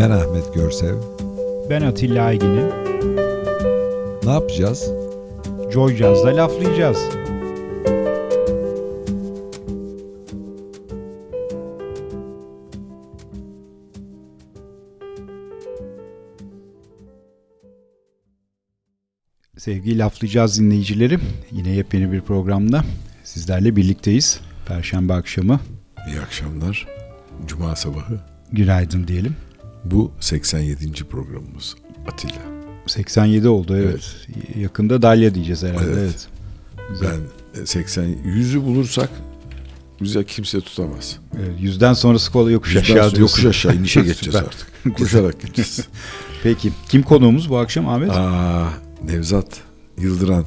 Ben Ahmet Görsev. Ben Atilla Aygin'im. Ne yapacağız? Joy Jazz'da laflayacağız. Sevgili laflayacağız dinleyicileri. Yine yepyeni bir programda sizlerle birlikteyiz. Perşembe akşamı. İyi akşamlar. Cuma sabahı. Günaydın diyelim. Bu 87. programımız Atilla. 87 oldu evet. Yakında Dalya diyeceğiz herhalde. Evet. evet. Güzel. Ben 80 100'ü bulursak bize kimse tutamaz. Evet, yüzden sonrası kolay yokuş Yüzden aşağı diyorsun. Yokuş aşağı inişe geçeceğiz artık. Koşarak gideceğiz. Peki kim konuğumuz bu akşam Ahmet? Aa, Nevzat Yıldıran.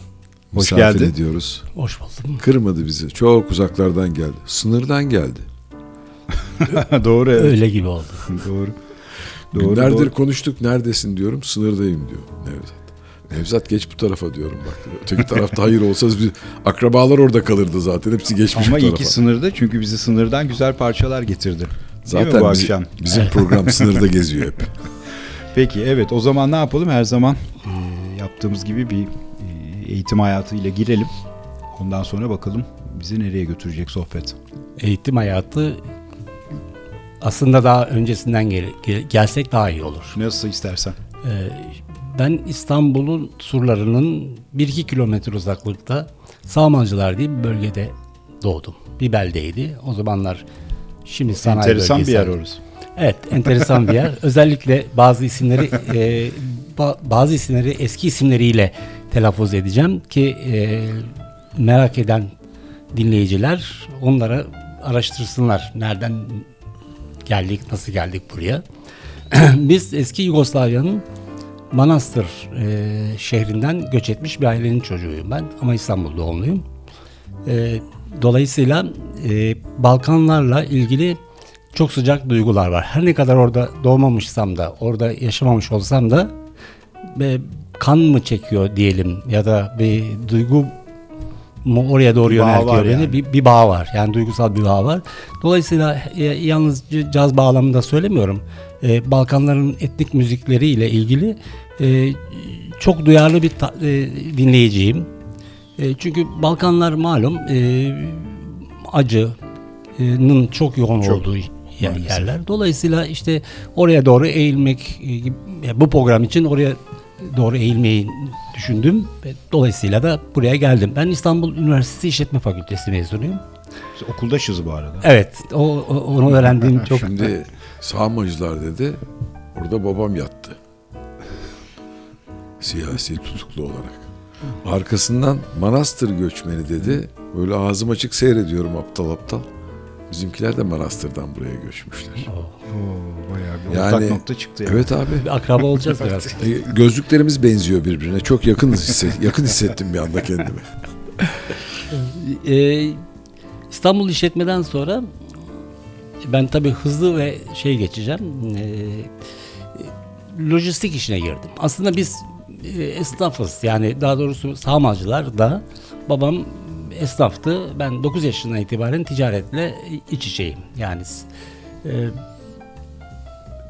Hoş Misafir geldin. ediyoruz. Hoş buldum. Kırmadı bizi. Çok uzaklardan geldi. Sınırdan geldi. doğru evet. Öyle gibi oldu. doğru. Doğru, Günlerdir doğru. konuştuk. Neredesin diyorum. Sınırdayım diyor Nevzat. Nevzat geç bu tarafa diyorum bak. Öteki tarafta hayır olsa biz akrabalar orada kalırdı zaten. Hepsi geçmiş Ama bu iyi tarafa. ki sınırda çünkü bizi sınırdan güzel parçalar getirdi. Zaten bu bizi- akşam? bizim program sınırda geziyor hep. Peki evet o zaman ne yapalım? Her zaman e, yaptığımız gibi bir e, eğitim hayatıyla girelim. Ondan sonra bakalım bizi nereye götürecek sohbet. Eğitim hayatı aslında daha öncesinden gel- gel- gelsek daha iyi olur. Nasıl istersen. Ee, ben İstanbul'un surlarının 1-2 kilometre uzaklıkta Sağmancılar diye bir bölgede doğdum. Bir beldeydi. O zamanlar şimdi sanayi Enteresan bir bölgesi. yer orası. Evet, enteresan bir yer. Özellikle bazı isimleri e, ba- bazı isimleri eski isimleriyle telaffuz edeceğim ki e, merak eden dinleyiciler onlara araştırsınlar. Nereden geldik, nasıl geldik buraya? Biz eski Yugoslavya'nın Manastır e, şehrinden göç etmiş bir ailenin çocuğuyum ben ama İstanbul doğumluyum. E, dolayısıyla e, Balkanlarla ilgili çok sıcak duygular var. Her ne kadar orada doğmamışsam da, orada yaşamamış olsam da ve kan mı çekiyor diyelim ya da bir duygu oraya doğru Bir yöneltiyor beni. yani. Bir, bir bağ var. Yani duygusal bir bağ var. Dolayısıyla e, yalnız c- caz bağlamında söylemiyorum. E, Balkanların etnik müzikleriyle ilgili e, çok duyarlı bir ta- e, dinleyiciyim. E, çünkü Balkanlar malum e, acının çok yoğun Çok, olduğu yer- yerler. Dolayısıyla işte oraya doğru eğilmek e, gibi- ya bu program için oraya doğru eğilmeyi düşündüm. Ve Dolayısıyla da buraya geldim. Ben İstanbul Üniversitesi İşletme Fakültesi mezunuyum. Biz okuldaşız bu arada. Evet, o, o- onu öğrendiğim çok Şimdi sağmacılar dedi. Orada babam yattı. Siyasi tutuklu olarak. Arkasından manastır göçmeni dedi. Böyle ağzım açık seyrediyorum aptal aptal. Bizimkiler de manastırdan buraya göçmüşler. Oo, bayağı bir Yani- ortak nokta çıktı. Yani. Evet abi. bir akraba olacağız biraz. E, Gözlüklerimiz benziyor birbirine. Çok yakın hisset, yakın hissettim bir anda kendimi. Ee, İstanbul işletmeden sonra ben tabii hızlı ve şey geçeceğim. Ee, lojistik işine girdim. Aslında biz e, esnafız. Yani daha doğrusu sağmacılar da babam esnaftı. Ben 9 yaşından itibaren ticaretle iç içeyim. Yani e,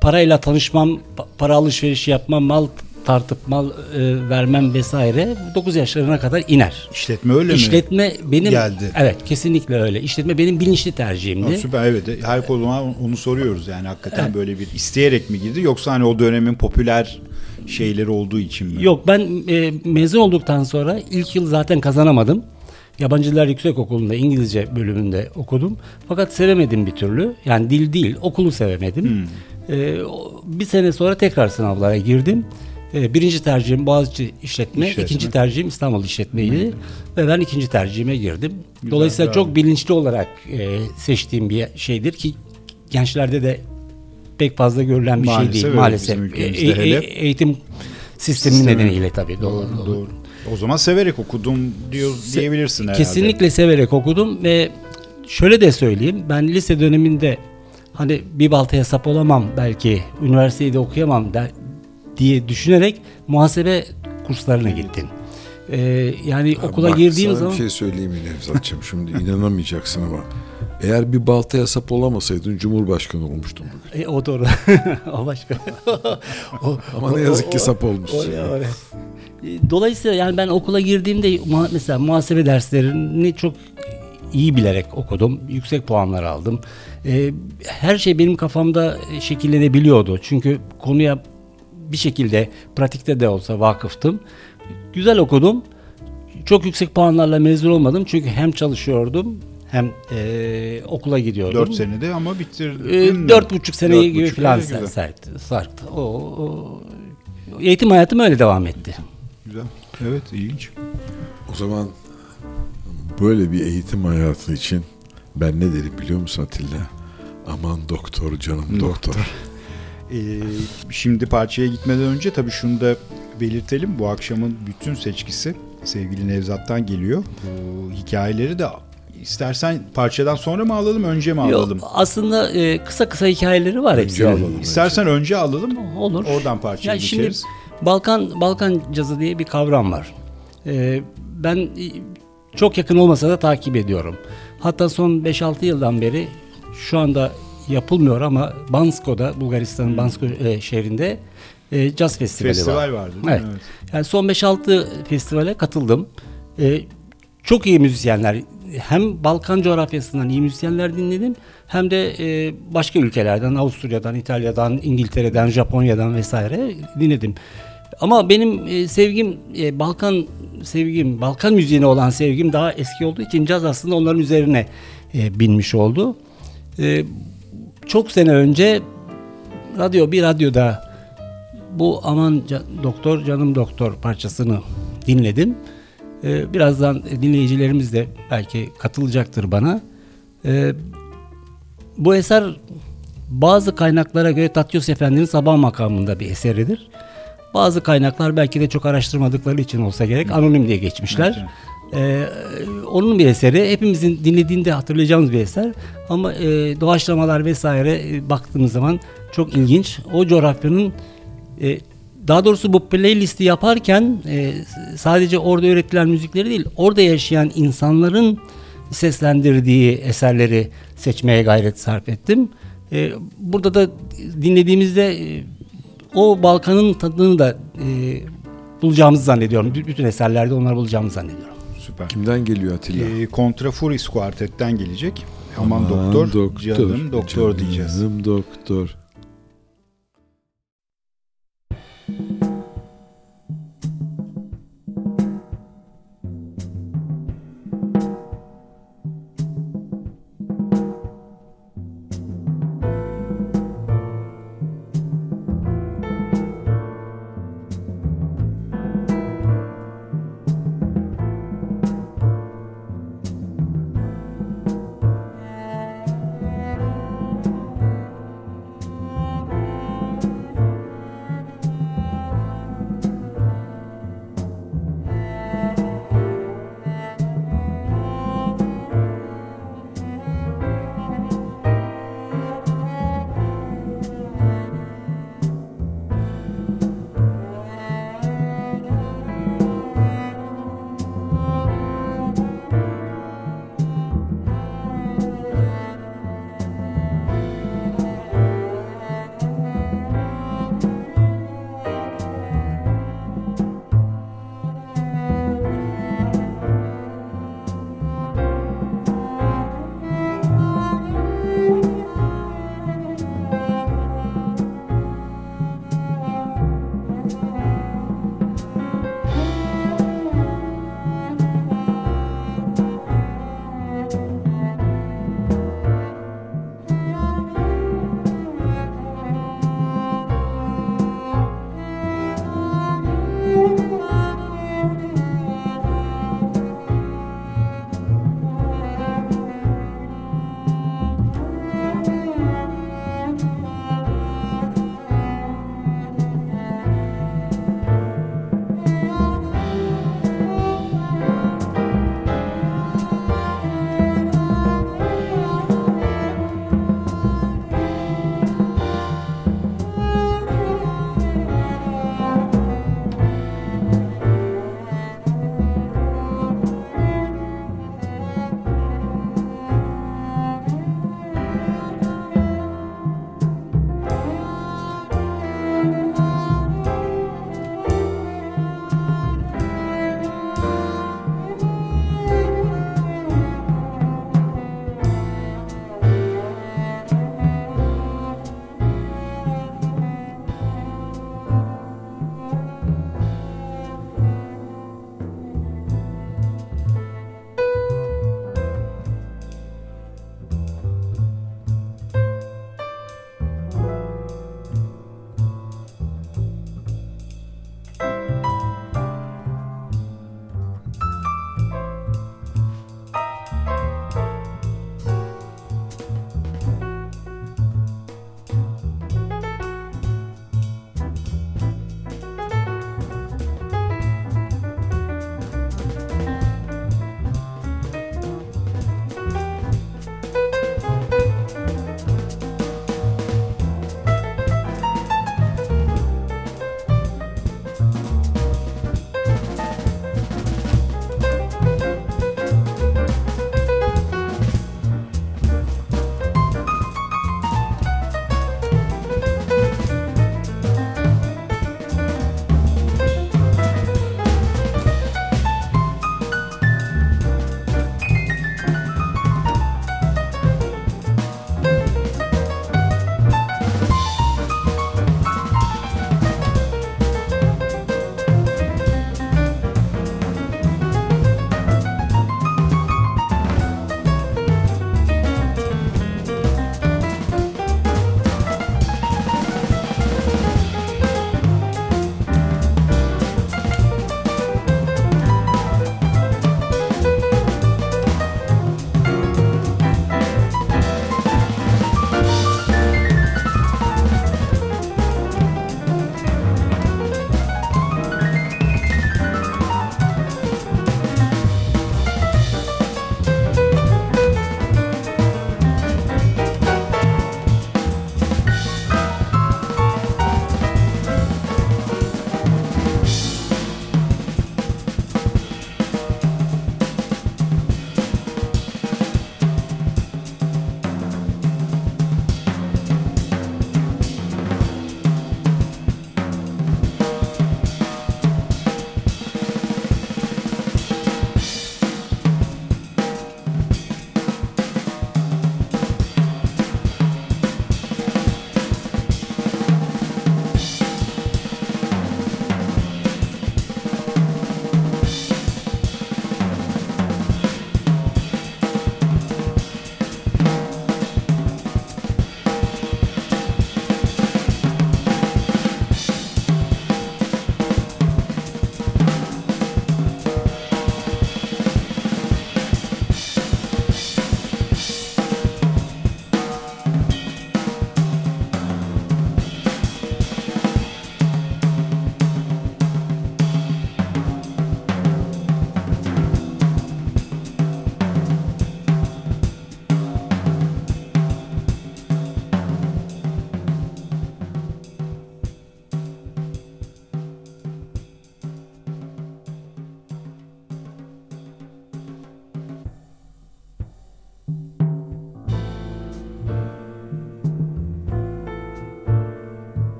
parayla tanışmam, pa- para alışverişi yapmam, mal tartıp mal e, vermem vesaire 9 yaşlarına kadar iner. İşletme öyle mi? İşletme benim geldi? Evet, kesinlikle öyle. İşletme benim bilinçli tercihimdi. Ha, süper evet. Her konuda onu soruyoruz yani hakikaten böyle bir isteyerek mi girdi yoksa hani o dönemin popüler şeyleri olduğu için mi? Yok ben e, mezun olduktan sonra ilk yıl zaten kazanamadım. Yabancı Diller Yüksek Okulu'nda İngilizce bölümünde okudum. Fakat sevemedim bir türlü. Yani dil değil, okulu sevemedim. E, o- bir sene sonra tekrar sınavlara girdim. E, birinci tercihim Boğaziçi İşletme, İşletme. ikinci tercihim İstanbul İşletmeydi. Ve ben ikinci tercihime girdim. Dolayısıyla bravo. çok bilinçli olarak e, seçtiğim bir şeydir ki gençlerde de pek fazla görülen bir Maalesef şey değil maalesef. E- e- eğitim sistemi Sistemi. nedeniyle tabii doğru. Doğru, doğru. O zaman severek okudum diyor diyebilirsin herhalde. Kesinlikle severek okudum ve şöyle de söyleyeyim ben lise döneminde hani bir baltaya sap olamam belki üniversiteyi de okuyamam der, diye düşünerek muhasebe kurslarına gittim. Ee, yani okula Bak, girdiğim sana zaman bir şey söyleyeyim mi Nevzat'cığım? Şimdi inanamayacaksın ama Eğer bir baltaya sap olamasaydın Cumhurbaşkanı olmuştun bugün. E, o doğru. o başka. o, Ama ne yazık ki sap olmuşsun. o- o- E, Dolayısıyla yani ben okula girdiğimde mesela muhasebe derslerini çok iyi bilerek okudum. Yüksek puanlar aldım. E, her şey benim kafamda şekillenebiliyordu. Çünkü konuya bir şekilde pratikte de olsa vakıftım. Güzel okudum. Çok yüksek puanlarla mezun olmadım. Çünkü hem çalışıyordum hem e, okula gidiyordum. 4 senede ama bitirdin. Ee, mi? dört buçuk sene Dört gibi buçuk falan sarktı. sarktı. O, o- eğitim hayatım öyle devam etti. Güzel. Evet ilginç. O zaman böyle bir eğitim hayatı için ben ne derim biliyor musun Atilla? Aman doktor canım doktor. Ee, şimdi parçaya gitmeden önce tabii şunu da belirtelim. Bu akşamın bütün seçkisi sevgili Nevzat'tan geliyor. Bu hikayeleri de istersen parçadan sonra mı alalım önce mi alalım? Yok, aslında e, kısa kısa hikayeleri var hepsi. alalım. İstersen önce alalım. Olur. Oradan parçayı Ya şimdi geçeriz. Balkan Balkan cazı diye bir kavram var. Ee, ben e, çok yakın olmasa da takip ediyorum. Hatta son 5-6 yıldan beri şu anda yapılmıyor ama Bansko'da Bulgaristan'ın Bansko e, şehrinde e, caz festivali var. Festival vardı değil mi? Evet. Yani son 5-6 festivale katıldım. Ee, çok iyi müzisyenler hem Balkan coğrafyasından iyi müzisyenler dinledim hem de e, başka ülkelerden Avusturya'dan, İtalya'dan, İngiltere'den, Japonya'dan vesaire dinledim. Ama benim e, sevgim e, Balkan sevgim, Balkan müziğine olan sevgim daha eski olduğu için caz aslında onların üzerine e, binmiş oldu. E, çok sene önce radyo bir radyoda bu aman Ca- doktor canım doktor parçasını dinledim. Ee, birazdan dinleyicilerimiz de belki katılacaktır bana. Ee, bu eser bazı kaynaklara göre Tatyos Efendi'nin sabah makamında bir eseridir. Bazı kaynaklar belki de çok araştırmadıkları için olsa gerek anonim diye geçmişler. Ee, onun bir eseri. Hepimizin dinlediğinde hatırlayacağımız bir eser. Ama e, doğaçlamalar vesaire e, baktığımız zaman çok ilginç. O coğrafyanın e, daha doğrusu bu playlisti yaparken e, sadece orada üretilen müzikleri değil, orada yaşayan insanların seslendirdiği eserleri seçmeye gayret sarf ettim. E, burada da dinlediğimizde e, o Balkan'ın tadını da e, bulacağımızı zannediyorum. B- Bütün eserlerde onları bulacağımızı zannediyorum. Süper. Kimden geliyor Atilla? Ee, Kontrafuris kuartetten gelecek. Aman, doktor, canım doktor diyeceğiz. Canım doktor.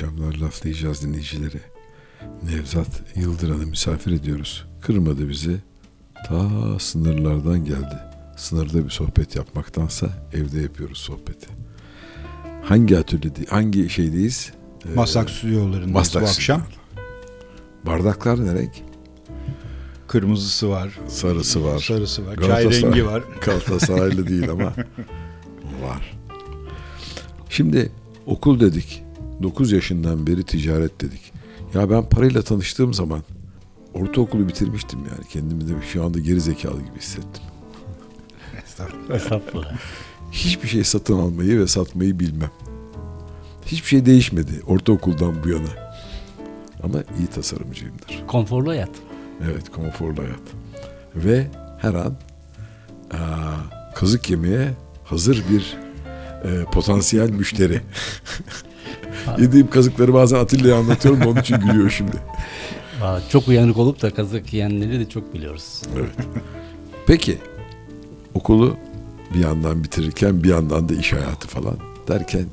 Akşamlar laflayacağız dinleyicileri. Nevzat Yıldıran'ı misafir ediyoruz. Kırmadı bizi. Ta sınırlardan geldi. Sınırda bir sohbet yapmaktansa evde yapıyoruz sohbeti. Hangi atölye, hangi şeydeyiz? Ee, Maslak stüdyolarındayız Maslak bu akşam. Bardaklar ne renk? Kırmızısı var, Sarısı var. sarısı var, çay rengi var. Galatasaraylı değil ama var. Şimdi okul dedik. 9 yaşından beri ticaret dedik. Ya ben parayla tanıştığım zaman ortaokulu bitirmiştim yani. Kendimi de şu anda geri zekalı gibi hissettim. Estağfurullah. Hiçbir şey satın almayı ve satmayı bilmem. Hiçbir şey değişmedi ortaokuldan bu yana. Ama iyi tasarımcıyımdır. Konforlu hayat. Evet, konforlu hayat. Ve her an aa, kazık yemeye hazır bir e, potansiyel müşteri. Yediğim kazıkları bazen Atilla'ya anlatıyorum onun için gülüyor şimdi. Çok uyanık olup da kazık yiyenleri de çok biliyoruz. Evet. Peki, okulu bir yandan bitirirken bir yandan da iş hayatı falan derken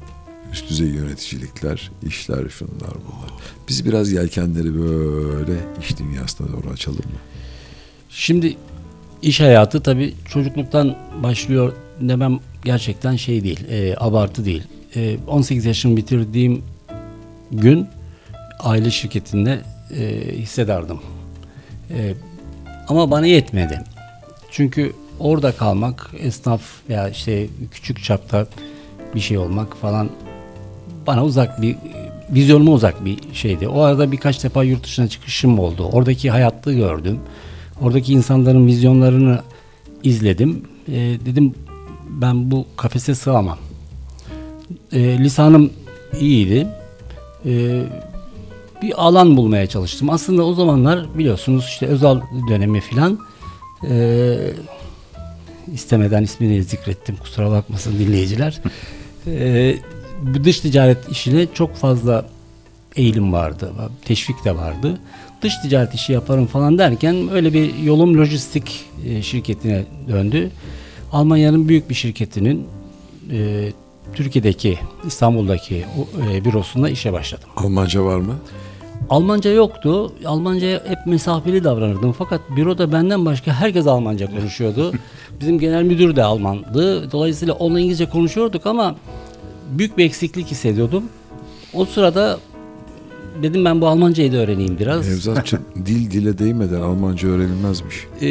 üst düzey yöneticilikler, işler, şunlar bunlar. Biz biraz yelkenleri böyle iş dünyasına doğru açalım mı? Şimdi iş hayatı tabii çocukluktan başlıyor demem gerçekten şey değil, e, abartı değil. E, 18 yaşımı bitirdiğim gün aile şirketinde e, hissedardım. E, ama bana yetmedi. Çünkü orada kalmak, esnaf veya işte küçük çapta bir şey olmak falan bana uzak bir vizyonuma uzak bir şeydi. O arada birkaç defa yurt dışına çıkışım oldu. Oradaki hayatı gördüm. Oradaki insanların vizyonlarını izledim. Ee, dedim ben bu kafese sığamam. Ee, lisanım iyiydi. Ee, bir alan bulmaya çalıştım. Aslında o zamanlar biliyorsunuz işte özel dönemi filan ee, istemeden ismini zikrettim kusura bakmasın dinleyiciler. Bu dış ticaret işine çok fazla eğilim vardı. Teşvik de vardı. Dış ticaret işi yaparım falan derken öyle bir yolum lojistik e, şirketine döndü. Almanya'nın büyük bir şirketinin e, Türkiye'deki İstanbul'daki e, bürosunda işe başladım. Almanca var mı? Almanca yoktu. Almanca'ya hep mesafeli davranırdım. Fakat büroda benden başka herkes Almanca konuşuyordu. Bizim genel müdür de Almandı. Dolayısıyla onunla İngilizce konuşuyorduk ama büyük bir eksiklik hissediyordum. O sırada dedim ben bu Almancayı da öğreneyim biraz. Nevzatçı dil dile değmeden Almanca öğrenilmezmiş. Ee,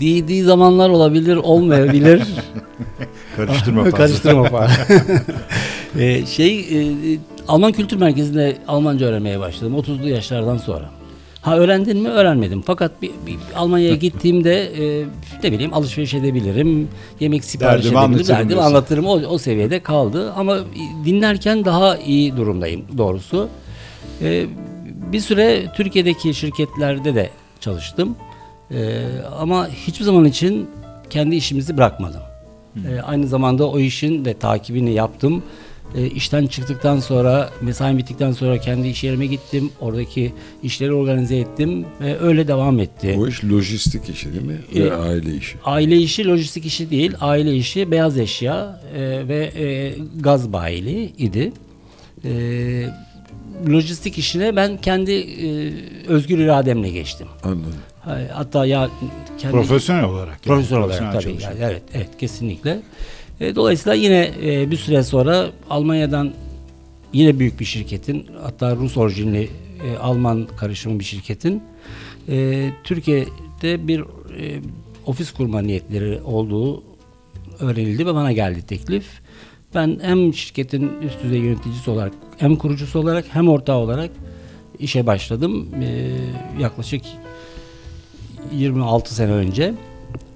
değdiği zamanlar olabilir, olmayabilir. Karıştırma fazla. Karıştırma falan. Ee, şey e, Alman Kültür Merkezi'nde Almanca öğrenmeye başladım 30'lu yaşlardan sonra. Ha öğrendin mi? Öğrenmedim. Fakat bir, bir Almanya'ya gittiğimde e, ne bileyim alışveriş edebilirim. Yemek sipariş Derdimi edebilirim. anlatırım Derdimi anlatırım. O, o seviyede kaldı. Ama dinlerken daha iyi durumdayım doğrusu. E, bir süre Türkiye'deki şirketlerde de çalıştım. E, ama hiçbir zaman için kendi işimizi bırakmadım. E, aynı zamanda o işin de takibini yaptım. E, işten çıktıktan sonra, mesai bittikten sonra kendi iş yerime gittim. Oradaki işleri organize ettim ve öyle devam etti. O iş lojistik işi değil mi? Ee, Ve aile işi. Aile işi lojistik işi değil. Aile işi beyaz eşya e, ve e, gaz bayiliği idi. E, lojistik işine ben kendi e, özgür irademle geçtim. Anladım. Ha- Hatta ya kendi Profesyonel olarak. yani. Profesyonel olarak tabii. Yani evet, evet kesinlikle. E, dolayısıyla yine e, bir süre sonra Almanya'dan yine büyük bir şirketin hatta Rus orijinli e, Alman karışımı bir şirketin e, Türkiye'de bir e, ofis kurma niyetleri olduğu öğrenildi ve bana geldi teklif. Ben hem şirketin üst düzey yöneticisi olarak hem kurucusu olarak hem ortağı olarak işe başladım. E, yaklaşık 26 sene önce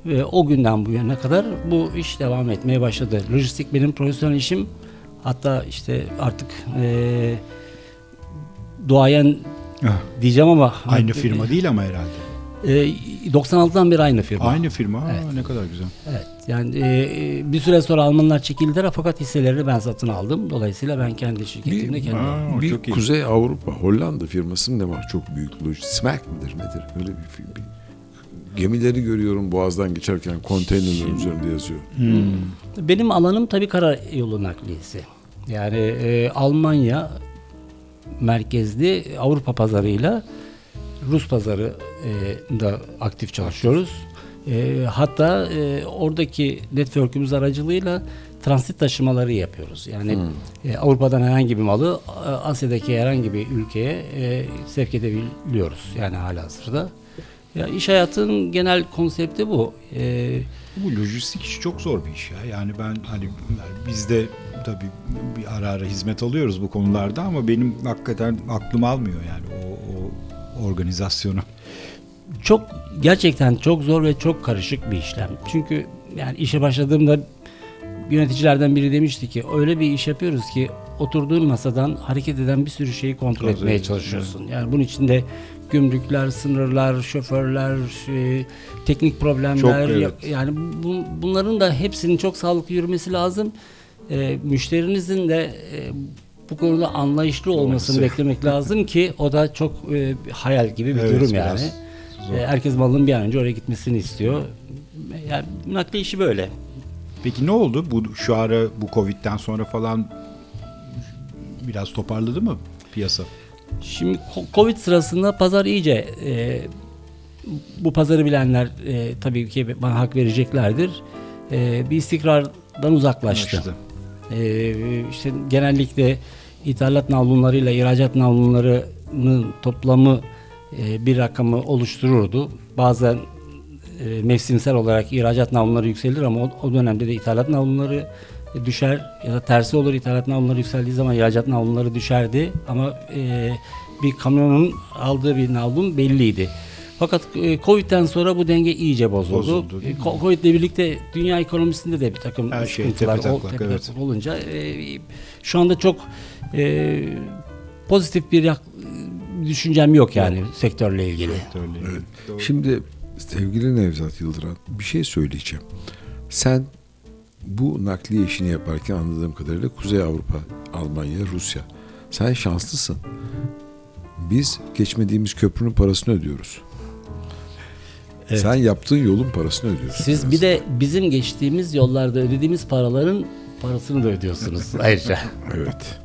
ve o günden bu yana kadar bu iş devam etmeye başladı. Lojistik benim profesyonel işim. Hatta işte artık eee duayen diyeceğim ama Aynı firma değil ama herhalde. Eee, 96'dan beri aynı firma. Aynı firma. Ha, Evet. Ne kadar güzel. Evet. Yani eee, bir süre sonra Almanlar çekildiler fakat hisseleri ben satın aldım. Dolayısıyla ben kendi şirketimde Bir- kendi Ha, bir çok iyi. Kuzey Avrupa, Hollanda firmasının ne var? Çok büyük lojistik. Midir nedir? Öyle bir, film. Gemileri görüyorum boğazdan geçerken konteynerlerin üzerinde yazıyor. Benim alanım tabii kara yolu nakliyesi. Yani e, Almanya merkezli Avrupa pazarıyla Rus pazarı e, da aktif çalışıyoruz. E, hatta e, oradaki network'ümüz aracılığıyla transit taşımaları yapıyoruz. Yani e, Avrupa'dan herhangi bir malı e, Asya'daki herhangi bir ülkeye e, sevk edebiliyoruz. Yani halihazırda. Ya iş hayatının genel konsepti bu. E, Bu lojistik işi çok zor bir iş ya. Yani ben hani biz de tabii bir ara ara hizmet alıyoruz bu konularda ama benim hakikaten aklım almıyor yani o, o organizasyonu. çok gerçekten çok zor ve çok karışık bir işlem. Çünkü yani işe başladığımda yöneticilerden biri demişti ki öyle bir iş yapıyoruz ki oturduğun masadan hareket eden bir sürü şeyi kontrol Kontrol etmeye çalışıyorsun. Yani bunun içinde gümrükler, sınırlar, şoförler, e, teknik problemler Çok, evet. ya- yani bu- bunların da hepsinin çok sağlıklı yürümesi lazım. E, müşterinizin de e, bu konuda anlayışlı olmasını Olması. beklemek lazım ki o da çok e, hayal gibi bir Evet, durum yani. zor. E, herkes malın bir an önce oraya gitmesini istiyor. Yani nakliye işi böyle. Peki ne oldu? Bu şu ara bu Covid'den sonra falan biraz toparladı mı piyasa? Şimdi Covid sırasında pazar iyice e, bu pazarı bilenler e, tabii ki bana hak vereceklerdir. E, bir istikrardan uzaklaştı. E, işte genellikle ithalat navlunlarıyla ihracat navlunlarının toplamı e, bir rakamı oluştururdu. Bazen e, mevsimsel olarak ihracat navlunları yükselir ama o, o dönemde de ithalat navlunları düşer ya da tersi olur ithalat navlunları yükseldiği zaman ihracat navlunları düşerdi ama e, bir kamyonun aldığı bir navlun belliydi. Fakat e, Covid'den sonra bu denge iyice bozuldu. Bozuldu, E, mi? Co- Covid'le birlikte dünya ekonomisinde de bir takım Her şey sıkıntılar tepetaklak, ol- tepetaklak evet. olunca e, şu anda çok e, pozitif bir yak- düşüncem yok yani sektörle ilgili. Öyle. Doğru. Şimdi sevgili Nevzat Yıldıran bir şey söyleyeceğim. Sen bu nakliye işini yaparken anladığım kadarıyla Kuzey Avrupa, Almanya, Rusya. Sen şanslısın. Biz geçmediğimiz köprünün parasını ödüyoruz. Evet. Sen yaptığın yolun parasını ödüyorsun. Siz bir de bizim geçtiğimiz yollarda ödediğimiz paraların parasını da ödüyorsunuz ayrıca. Evet.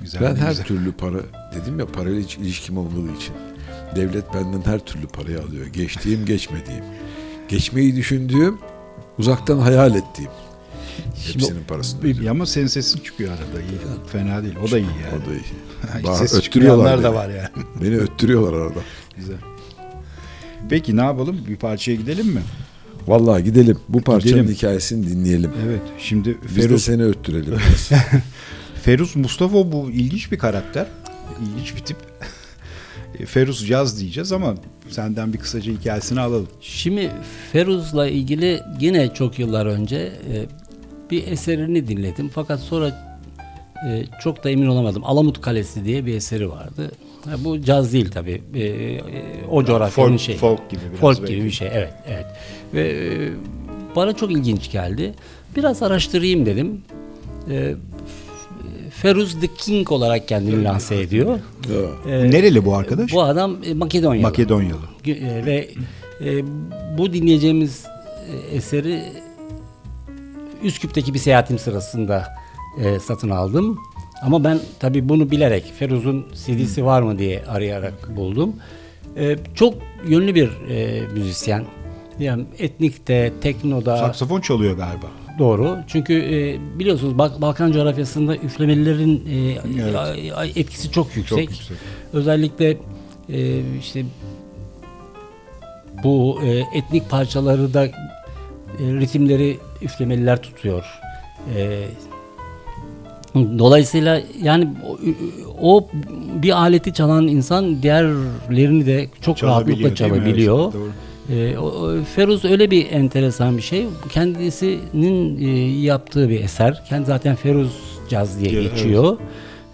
Güzel, Ben her güzel. türlü para dedim ya parayla hiç ilişkim olmadığı için. Devlet benden her türlü parayı alıyor. Geçtiğim geçmediğim. Geçmeyi düşündüğüm uzaktan hayal ettiğim. Hepsinin parasını ödüyorum. İyi ama senin sesin çıkıyor arada iyi. Fena değil. O da iyi yani. O da iyi. Ses öttürüyorlar çıkmayanlar da beni. var yani. Beni öttürüyorlar arada. Güzel. Peki ne yapalım? Bir parçaya gidelim mi? Vallahi gidelim. Bu parçanın Gidelim. hikayesini dinleyelim. Evet. Şimdi Biz de Feruz, seni öttürelim. biraz. Feruz Mustafa bu ilginç bir karakter. İlginç bir tip. Feruz Caz diyeceğiz ama senden bir kısaca hikayesini alalım. Şimdi Feruz'la ilgili yine çok yıllar önce e, bir eserini dinledim. Fakat sonra e, çok da emin olamadım. Alamut Kalesi diye bir eseri vardı. Ha, bu caz değil tabii. E, e, o coğrafyanın folk, şeyi. folk gibi biraz Folk belki. gibi bir şey. Evet, evet. Ve e, bana çok ilginç geldi. Biraz araştırayım dedim. E, Feruz the King olarak kendini lanse ediyor. Ya, E, Nereli bu arkadaş? Bu adam e, Makedonyalı. Makedonyalı. E, ve e, bu dinleyeceğimiz eseri Üsküp'teki bir seyahatim sırasında e, satın aldım. Ama ben tabii bunu bilerek Feruz'un CD'si var mı diye arayarak buldum. E, çok yönlü bir e, müzisyen. Yani etnikte, teknoda Saksafon çalıyor galiba. doğru. Çünkü e, biliyorsunuz Bak- Balkan coğrafyasında üflemelilerin e, Evet. etkisi çok yüksek. Çok yüksek. Özellikle e, işte bu e, etnik parçaları da e, ritimleri üflemeliler tutuyor. E, dolayısıyla yani o, o bir aleti çalan insan diğerlerini de çok Çalabiliyor, rahatlıkla çalabiliyor. Evet. E, o- Feruz öyle bir enteresan bir şey. Kendisinin e, yaptığı bir eser. Kendi zaten Feruz caz diye Evet. geçiyor.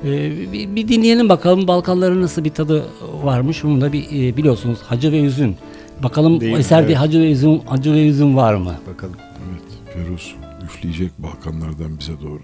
E, bir, bir dinleyelim bakalım Balkanların nasıl bir tadı varmış. Bunu da bir e, biliyorsunuz Hacı ve Üzüm. Bakalım Değil mi? eserde Evet. Hacı ve Üzüm, Hacı ve Üzüm var mı? Bakalım. evet. Feruz üfleyecek Balkanlardan bize doğru.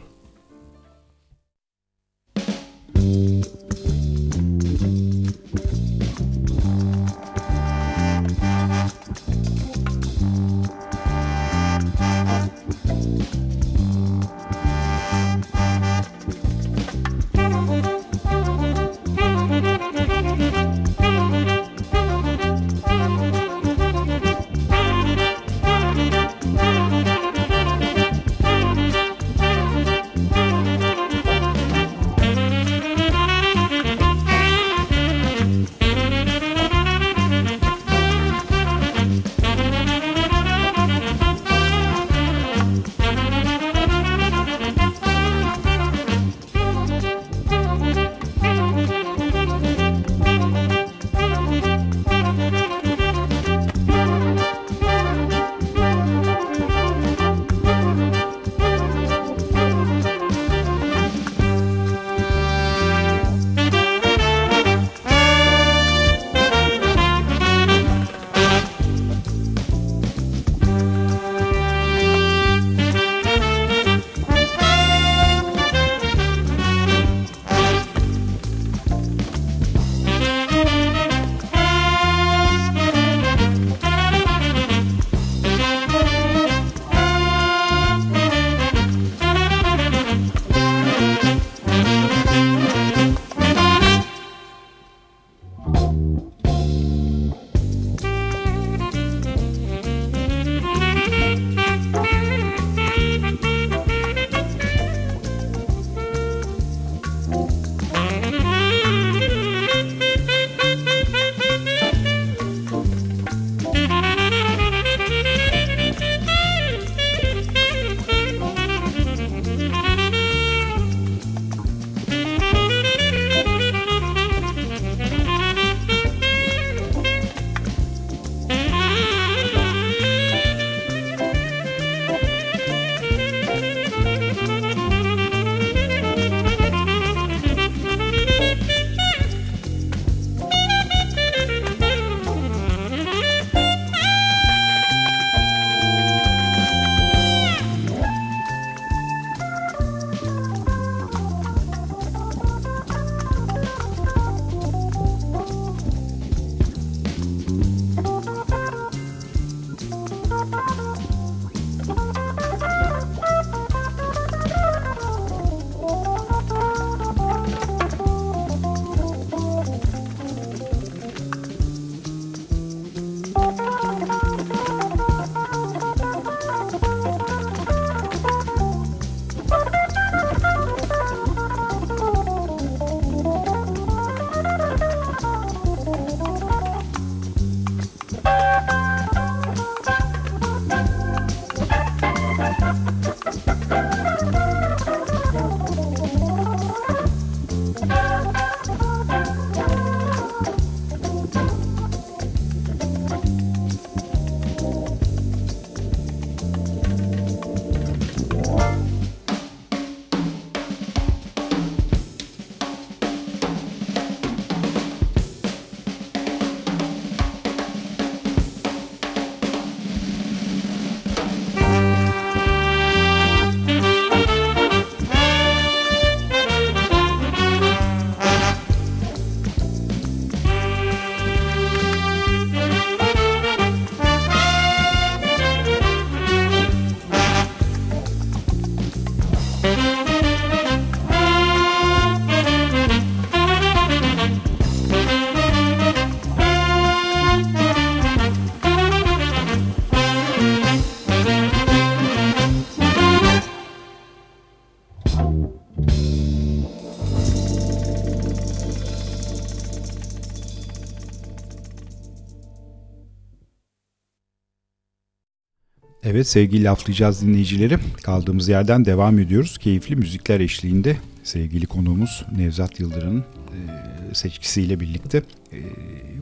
Evet sevgili laflayacağız dinleyicileri. Kaldığımız yerden devam ediyoruz. Keyifli müzikler eşliğinde sevgili konuğumuz Nevzat Yıldırım'ın e, seçkisiyle birlikte e,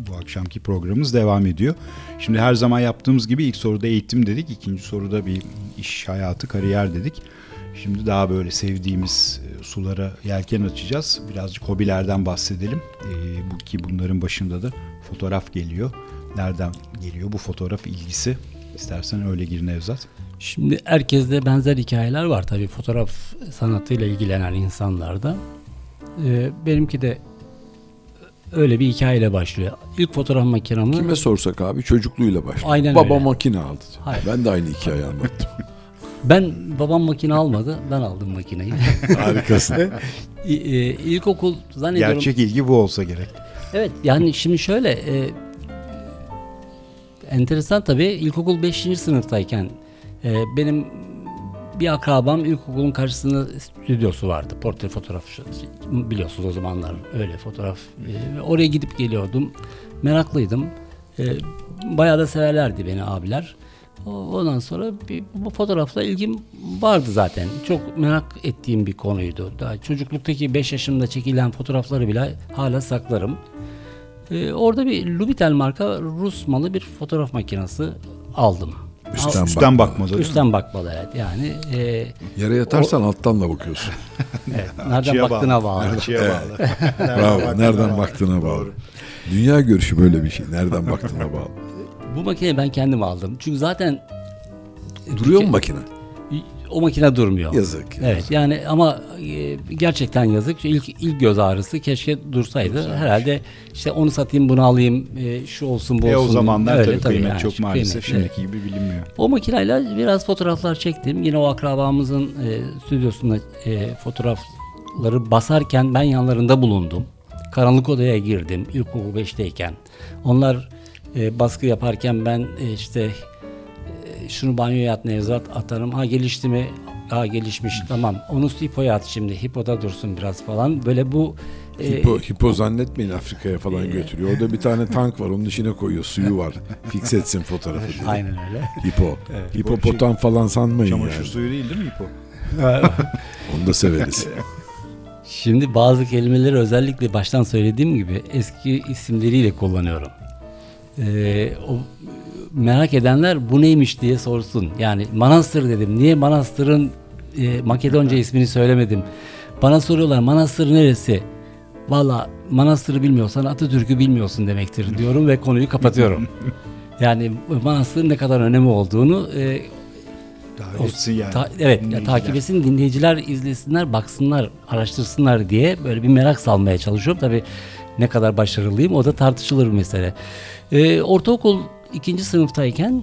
bu akşamki programımız devam ediyor. Şimdi her zaman yaptığımız gibi ilk soruda eğitim dedik. ikinci soruda bir iş hayatı, kariyer dedik. Şimdi daha böyle sevdiğimiz e, sulara yelken açacağız. Birazcık hobilerden bahsedelim. Bu ki bunların başında da fotoğraf geliyor. Nereden geliyor bu fotoğraf ilgisi? İstersen öyle gir Nevzat. Şimdi herkeste benzer hikayeler var tabii fotoğraf sanatıyla ilgilenen insanlarda. Ee, benimki de öyle bir hikayeyle başlıyor. İlk fotoğraf makinamı Kime sorsak abi çocukluğuyla başladı. Aynen Baba öyle. makine aldı. Hayır. Ben de aynı hikayeyi anlattım. ben babam makine almadı. Ben aldım makineyi. Harikasın. E, İlkokul zannediyorum. Gerçek ilgi bu olsa gerek. Evet yani şimdi şöyle e, enteresan tabii ilkokul 5. sınıftayken e, benim bir akrabam ilkokulun karşısında stüdyosu vardı. Portre fotoğraf biliyorsunuz o zamanlar öyle fotoğraf. E, oraya gidip geliyordum. Meraklıydım. E, bayağı da severlerdi beni abiler. Ondan sonra bir, bu fotoğrafla ilgim vardı zaten. Çok merak ettiğim bir konuydu. Daha çocukluktaki 5 yaşımda çekilen fotoğrafları bile hala saklarım. Ee, orada bir Lubitel marka Rus malı bir fotoğraf makinesi aldım. Üstten, Üstten bak. bakmadı. değil? Üstten bakmalı evet. Yani e, Yere yatarsan alttan da bakıyorsun. evet, nereden baktığına bağlı. Açıya bağlı. Bravo. Nereden baktığına bağlı. Dünya görüşü böyle bir şey. Nereden baktığına bağlı. Bu makineyi ben kendim aldım. Çünkü zaten Duruyor mu makine? O makine durmuyor. Yazık. Evet yani ama e, gerçekten yazık. İlk, ilk göz ağrısı keşke dursaydı. Herhalde işte onu satayım bunu alayım e, şu olsun bu E olsun. o zamanlar Öyle tabii kıymet yani, çok maalesef kıymet, evet. şimdiki gibi bilinmiyor. O makineyle biraz fotoğraflar çektim. Yine o akrabamızın e, stüdyosunda e, fotoğrafları basarken ben yanlarında bulundum. Karanlık odaya girdim ilkokul 5'teyken. Onlar e, baskı yaparken ben e, işte e, şunu banyoya at Nevzat atarım. Ha gelişti mi? Ha gelişmiş tamam. Onu hipoya at şimdi. Hipoda dursun biraz falan. Böyle bu e, Hipo, hipo zannetmeyin Afrika'ya falan götürüyor. Orada bir tane tank var onun içine koyuyor. Suyu var. Fix etsin fotoğrafı diye. aynen öyle. Hipo. Hipopotam falan sanmayın Çamaşır yani. suyu değil değil mi İpo? Onu da severiz. Şimdi bazı kelimeleri özellikle baştan söylediğim gibi eski isimleriyle kullanıyorum. Ee, o merak edenler bu neymiş diye sorsun. Yani Manastır dedim. Niye Manastır'ın e, Makedonca ismini söylemedim? Bana soruyorlar Manastır neresi? Valla Manastır'ı bilmiyorsan Atatürk'ü bilmiyorsun demektir diyorum ve konuyu kapatıyorum. Yani Manastır'ın ne kadar önemi olduğunu e, etsin yani. Ta- evet ya, Dinleyiciler. takip etsin dinleyiciler izlesinler baksınlar araştırsınlar diye böyle bir merak salmaya çalışıyorum. Tabi ne kadar başarılıyım o da tartışılır bir mesele. Ee, ortaokul ikinci sınıftayken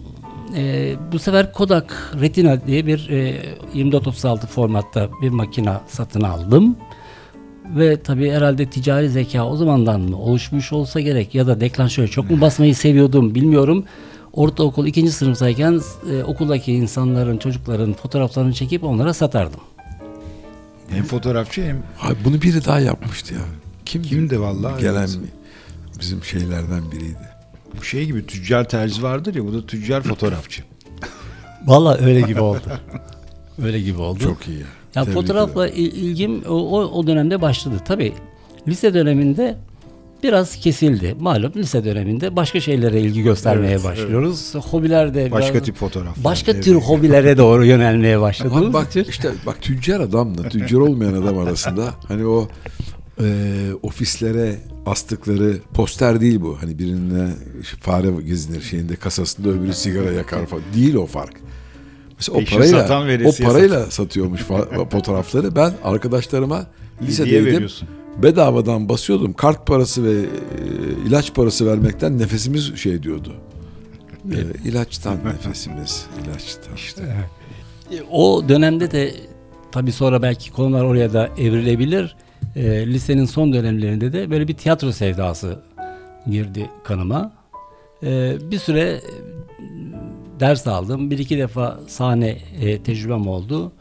e, bu sefer Kodak Retina diye bir e, 24-36 formatta bir makina satın aldım. Ve tabii herhalde ticari zeka o zamandan mı oluşmuş olsa gerek ya da deklanşöre çok mu basmayı seviyordum bilmiyorum. Ortaokul ikinci sınıftayken e, okuldaki insanların, çocukların fotoğraflarını çekip onlara satardım. Hem fotoğrafçı hem Abi bunu biri daha yapmıştı ya. Kim? Kimdi vallahi? Gelen Evet. bizim şeylerden biriydi. Bu şey gibi tüccar terzi vardır ya bu da tüccar fotoğrafçı. Vallahi öyle gibi oldu. öyle gibi oldu. Çok iyi ya. Ya Tebrik fotoğrafla ederim. il- ilgim o, o, dönemde başladı. Tabii lise döneminde biraz kesildi. Malum lise döneminde başka şeylere ilgi göstermeye Evet, başlıyoruz. Hobiler de Başka biraz- tip fotoğraflar. başka Evet. tür hobilere doğru yönelmeye başladığımız Bak, bak işte bak tüccar adamla tüccar olmayan adam arasında hani o e, ofislere astıkları poster değil bu. Hani birine fare gezinir şeyinde kasasında öbürü sigara yakar falan. Değil o fark. Mesela o Peşin parayla satan o parayla satıyormuş fa- fotoğrafları. Ben arkadaşlarıma lisedeydim. veriyorsun. Bedavadan basıyordum. Kart parası ve e, ilaç parası vermekten nefesimiz şey diyordu. E, ilaçtan nefesimiz, ilaçtan. İşte. E, O dönemde de tabii sonra belki konular oraya da evrilebilir. E, lisenin son dönemlerinde de böyle bir tiyatro sevdası girdi kanıma. E, bir süre e, ders aldım. Bir iki defa sahne e, tecrübem oldu.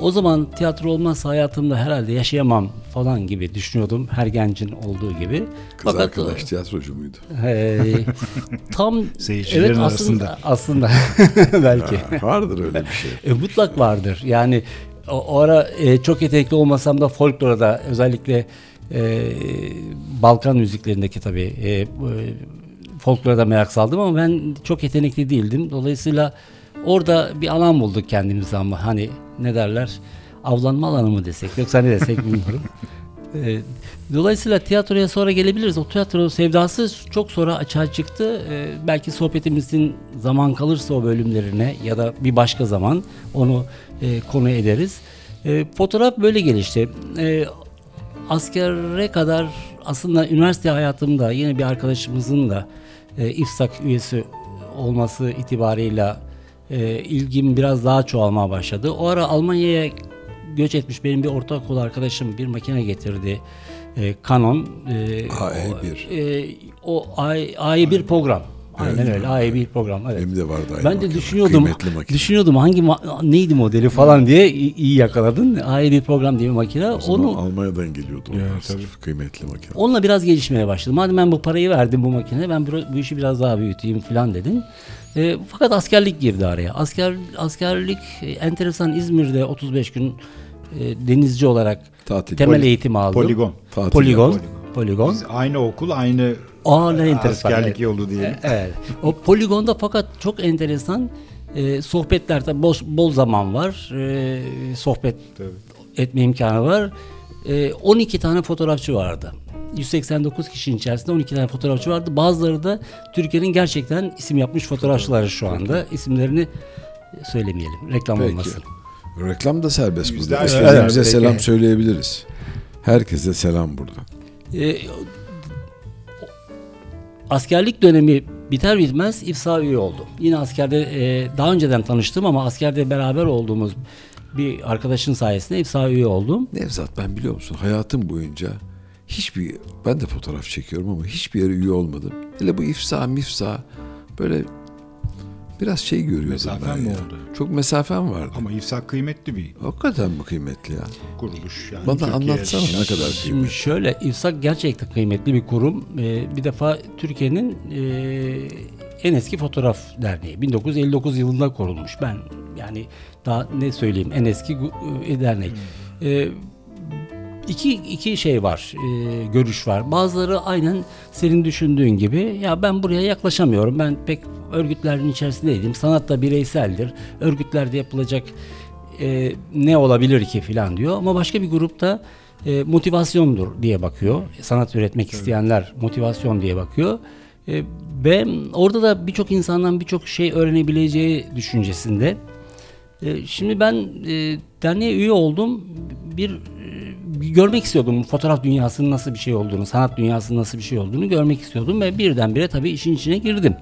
o zaman tiyatro olmazsa hayatımda herhalde yaşayamam falan gibi düşünüyordum. Her gencin olduğu gibi. Kız arkadaş tiyatrocu muydu? e, tam Seyircilerin evet arasında. aslında aslında belki. Ha, vardır öyle bir şey. E, mutlak vardır. Yani o, o ara e, çok yetenekli olmasam da folklorda özellikle e, Balkan müziklerindeki tabii e, e, folklora da merak saldım ama ben çok yetenekli değildim. Dolayısıyla orada bir alan bulduk kendimize ama hani ne derler avlanma alanı mı desek yoksa ne desek bilmiyorum. E, Dolayısıyla tiyatroya sonra gelebiliriz. O tiyatro sevdası çok sonra açığa çıktı. E, belki sohbetimizin zaman kalırsa o bölümlerine ya da bir başka zaman onu e, konu ederiz. E, fotoğraf böyle gelişti. E, askere kadar aslında üniversite hayatımda yine bir arkadaşımızın da e, İFSAK üyesi olması itibarıyla e, ilgim biraz daha çoğalmaya başladı. O ara Almanya'ya göç etmiş benim bir ortaokul arkadaşım bir makine getirdi. E, Canon. E, AE1. O, e, o AE1 program. Aynen Evet. öyle. AE1 program. Evet. Benim de vardı aynı Ben de makine. düşünüyordum. Kıymetli makine. Düşünüyordum hangi ma- neydi modeli falan diye iyi, yakaladın. AE1 program diye bir makine. O zaman Onu Almanya'dan geliyordu onlar Evet, sırf kıymetli makine. Onunla biraz gelişmeye başladım. Madem ben bu parayı verdim bu makineye ben bu, işi biraz daha büyüteyim falan dedim. E, fakat askerlik girdi araya. Asker askerlik e, enteresan İzmir'de 35 gün e, denizci olarak Tatil. temel Poli- eğitim aldım. Poligon. Tatil Poligon. yaptı. Poligon. Biz aynı okul, aynı Aa ne enteresan. askerlik evet. yolu diyelim. Evet. O poligonda fakat çok enteresan e, sohbetler tabii bol, bol zaman var. E, sohbet Tabii. etme imkanı var. E, 12 tane fotoğrafçı vardı. 189 kişinin içerisinde 12 tane fotoğrafçı vardı. Bazıları da Türkiye'nin gerçekten isim yapmış fotoğrafçıları şu anda. İsimlerini söylemeyelim. Reklam Peki. olmasın. Reklam da serbest burada. İstediğimize Evet, selam söyleyebiliriz. Herkese selam buradan. E, askerlik dönemi biter bitmez İFSA üye oldum. Yine askerde e, daha önceden tanıştım ama askerde beraber olduğumuz bir arkadaşın sayesinde İFSA üye oldum. Nevzat ben biliyor musun hayatım boyunca hiçbir ben de fotoğraf çekiyorum ama hiçbir yere üye olmadım. Hele bu ifsa mifsa böyle biraz şey görüyordum Mesafen ben mi ya. oldu? Çok mesafem vardı. Ama İFSAK kıymetli bir Hakikaten mi kıymetli ya? kuruluş. Yani Bana Türkiye- anlatsana ne kadar Şimdi kıymetli. şöyle İFSAK gerçekten kıymetli bir kurum. E, bir defa Türkiye'nin e, en eski fotoğraf derneği. 1959 yılında kurulmuş. Ben yani daha ne söyleyeyim en eski gu- e, dernek. E, iki, iki şey var, e, görüş var. Bazıları aynen senin düşündüğün gibi ya ben buraya yaklaşamıyorum. Ben pek örgütlerin içerisindeydim. Sanat da bireyseldir. Örgütlerde yapılacak e, ne olabilir ki filan diyor. Ama başka bir grupta e, motivasyondur diye bakıyor. Sanat üretmek isteyenler motivasyon diye bakıyor. E, ve orada da birçok insandan birçok şey öğrenebileceği düşüncesinde. E, Şimdi ben e, derneğe üye oldum. Bir, e, bir görmek istiyordum fotoğraf dünyasının nasıl bir şey olduğunu, sanat dünyasının nasıl bir şey olduğunu görmek istiyordum ve birdenbire tabii işin içine girdim.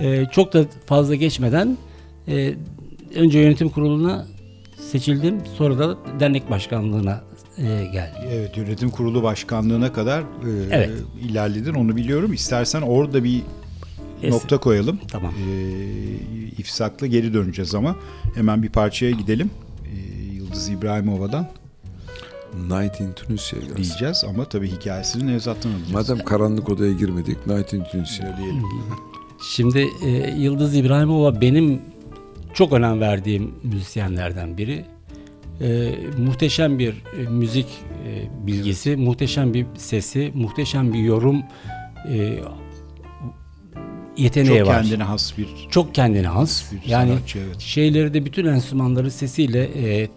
E, çok da fazla geçmeden e, önce yönetim kuruluna seçildim. Sonra da dernek başkanlığına e, geldim. Evet yönetim kurulu başkanlığına kadar e, Evet. ilerledin onu biliyorum. İstersen orada bir Es- nokta koyalım. Tamam. E, İfsak'la geri döneceğiz ama hemen bir parçaya gidelim. E, Yıldız İbrahimova'dan Night in Tunisia gelsin. diyeceğiz ama tabii hikayesini Nevzat'tan alacağız. Madem karanlık odaya girmedik Night in Tunisia. Diyelim. Şimdi e, Yıldız İbrahimova benim çok önem verdiğim müzisyenlerden biri. E, muhteşem bir e, müzik e, bilgisi, muhteşem bir sesi, muhteşem bir yorum e, yeteneği Çok var. kendine has bir Çok kendine has. bir yani sanatçı evet. şeyleri de bütün enstrümanları sesiyle e,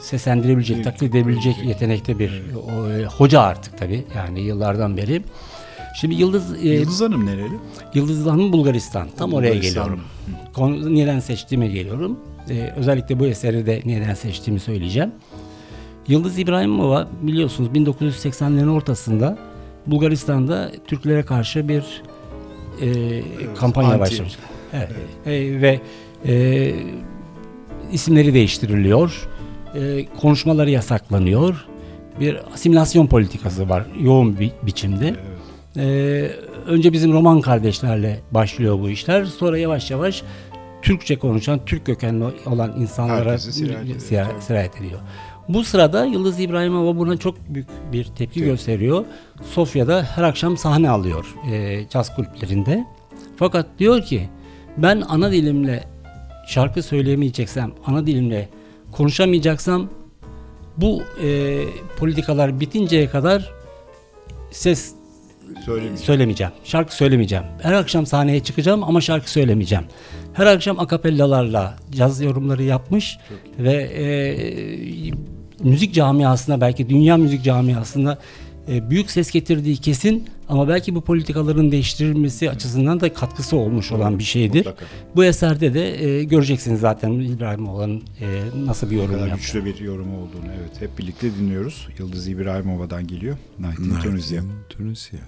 seslendirebilecek, Evet, taklit edebilecek edebilecek. yetenekte bir o, e, hoca artık tabii yani yıllardan beri. Şimdi Yıldız e, Yıldız Hanım nereli? Yıldız Hanım Bulgaristan. Tam oraya Bulgaristan. geliyorum. Konu neden seçtiğime geliyorum. Ee, özellikle bu eseri de neden seçtiğimi söyleyeceğim. Yıldız İbrahimova biliyorsunuz 1980'lerin ortasında Bulgaristan'da Türklere karşı bir e, kampanya anti. başlamış. Evet. E, ve e, isimleri değiştiriliyor. E, konuşmaları yasaklanıyor. Bir asimilasyon politikası var yoğun bir biçimde. Ee, önce bizim Roman kardeşlerle başlıyor bu işler. Sonra yavaş yavaş Türkçe konuşan, Türk kökenli olan insanlara sirayet ediyor, sirayet- sirayet ediyor. Bu sırada Yıldız İbrahimova buna çok büyük bir tepki gösteriyor. Sofya'da her akşam sahne alıyor e, caz kulüplerinde. Fakat diyor ki ben ana dilimle şarkı söyleyemeyeceksem, ana dilimle konuşamayacaksam bu e, politikalar bitinceye kadar ses Söyleyeyim. söylemeyeceğim. Şarkı söylemeyeceğim. Her akşam sahneye çıkacağım ama şarkı söylemeyeceğim. Her akşam akapellalarla caz yorumları yapmış ve e, müzik camiasına belki dünya müzik camiasında büyük ses getirdiği kesin ama belki bu politikaların değiştirilmesi açısından da katkısı olmuş olan bir şeydir. Mutlaka. Bu eserde de e, göreceksiniz zaten İbrahim olan e, nasıl bir yorum kadar yaptı. güçlü bir yorumu olduğunu evet hep birlikte dinliyoruz. Yıldız İbrahimova'dan geliyor. Night in Tunisia. in Tunisia.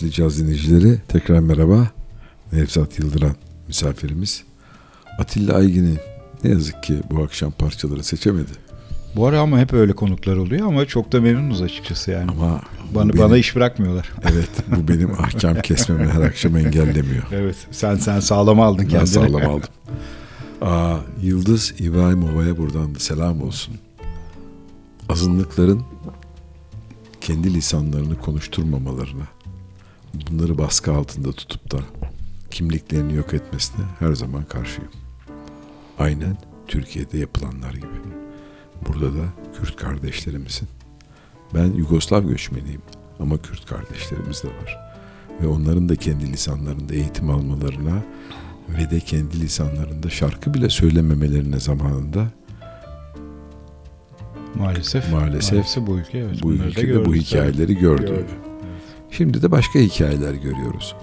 Laflayacağız dinleyicileri. Tekrar merhaba. Nevzat Yıldıran misafirimiz. Atilla Aygin'i ne yazık ki bu akşam parçaları seçemedi. Bu ara ama hep öyle konuklar oluyor ama çok da memnunuz açıkçası yani. Ama bana benim- bana iş bırakmıyorlar. Evet bu benim ahkam kesmemi her akşam engellemiyor. Evet. Sen sen sağlama aldın Ben kendini. sağlam aldım. Aa, Yıldız İbrahimova'ya buradan da selam olsun. Azınlıkların kendi lisanlarını konuşturmamalarına, bunları baskı altında tutup da kimliklerini yok etmesine her zaman karşıyım. Aynen Türkiye'de yapılanlar gibi. Burada da Kürt kardeşlerimizin. Ben Yugoslav göçmeniyim ama Kürt kardeşlerimiz de var. Ve onların da kendi lisanlarında eğitim almalarına ve de kendi lisanlarında şarkı bile söylememelerine zamanında Maalesef. Maalesef bu ülke evet. bu ülkede bu hikayeleri gördü. Gördük. Şimdi de başka hikayeler görüyoruz.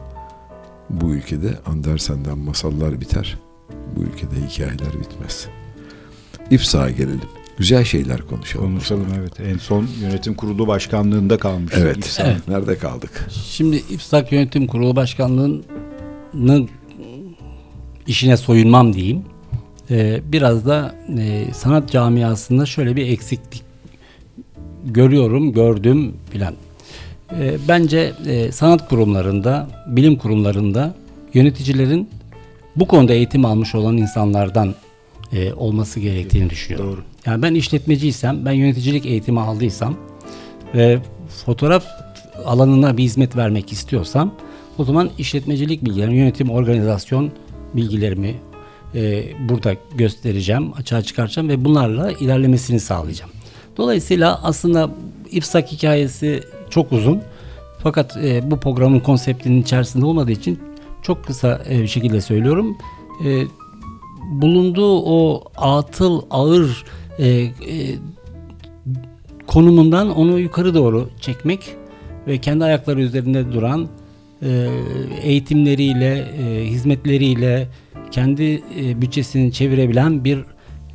Bu ülkede Andersen'den masallar biter. Bu ülkede hikayeler bitmez. İFSA'ya gelelim. Güzel şeyler konuşalım. Konuşalım evet. En son yönetim kurulu başkanlığında kalmış. Evet. Evet. Nerede kaldık? Şimdi İPSAK Yönetim Kurulu Başkanlığı'nın işine soyunmam diyeyim. Ee, biraz da e, sanat camiasında şöyle bir eksiklik görüyorum, gördüm filan. Ee, bence e, sanat kurumlarında, bilim kurumlarında yöneticilerin bu konuda eğitim almış olan insanlardan e, olması gerektiğini düşünüyorum. Doğru. Yani ben işletmeciysem, ben yöneticilik eğitimi aldıysam ve fotoğraf alanına bir hizmet vermek istiyorsam o zaman işletmecilik bilgilerimi, yönetim, organizasyon bilgilerimi e, burada göstereceğim, açığa çıkartacağım ve bunlarla ilerlemesini sağlayacağım. Dolayısıyla aslında İPSAK hikayesi çok uzun. Fakat e, bu programın konseptinin içerisinde olmadığı için çok kısa e, bir şekilde söylüyorum. E, bulunduğu o atıl ağır e, e, konumundan onu yukarı doğru çekmek ve kendi ayakları üzerinde duran e, eğitimleriyle, e, hizmetleriyle kendi e, bütçesini çevirebilen bir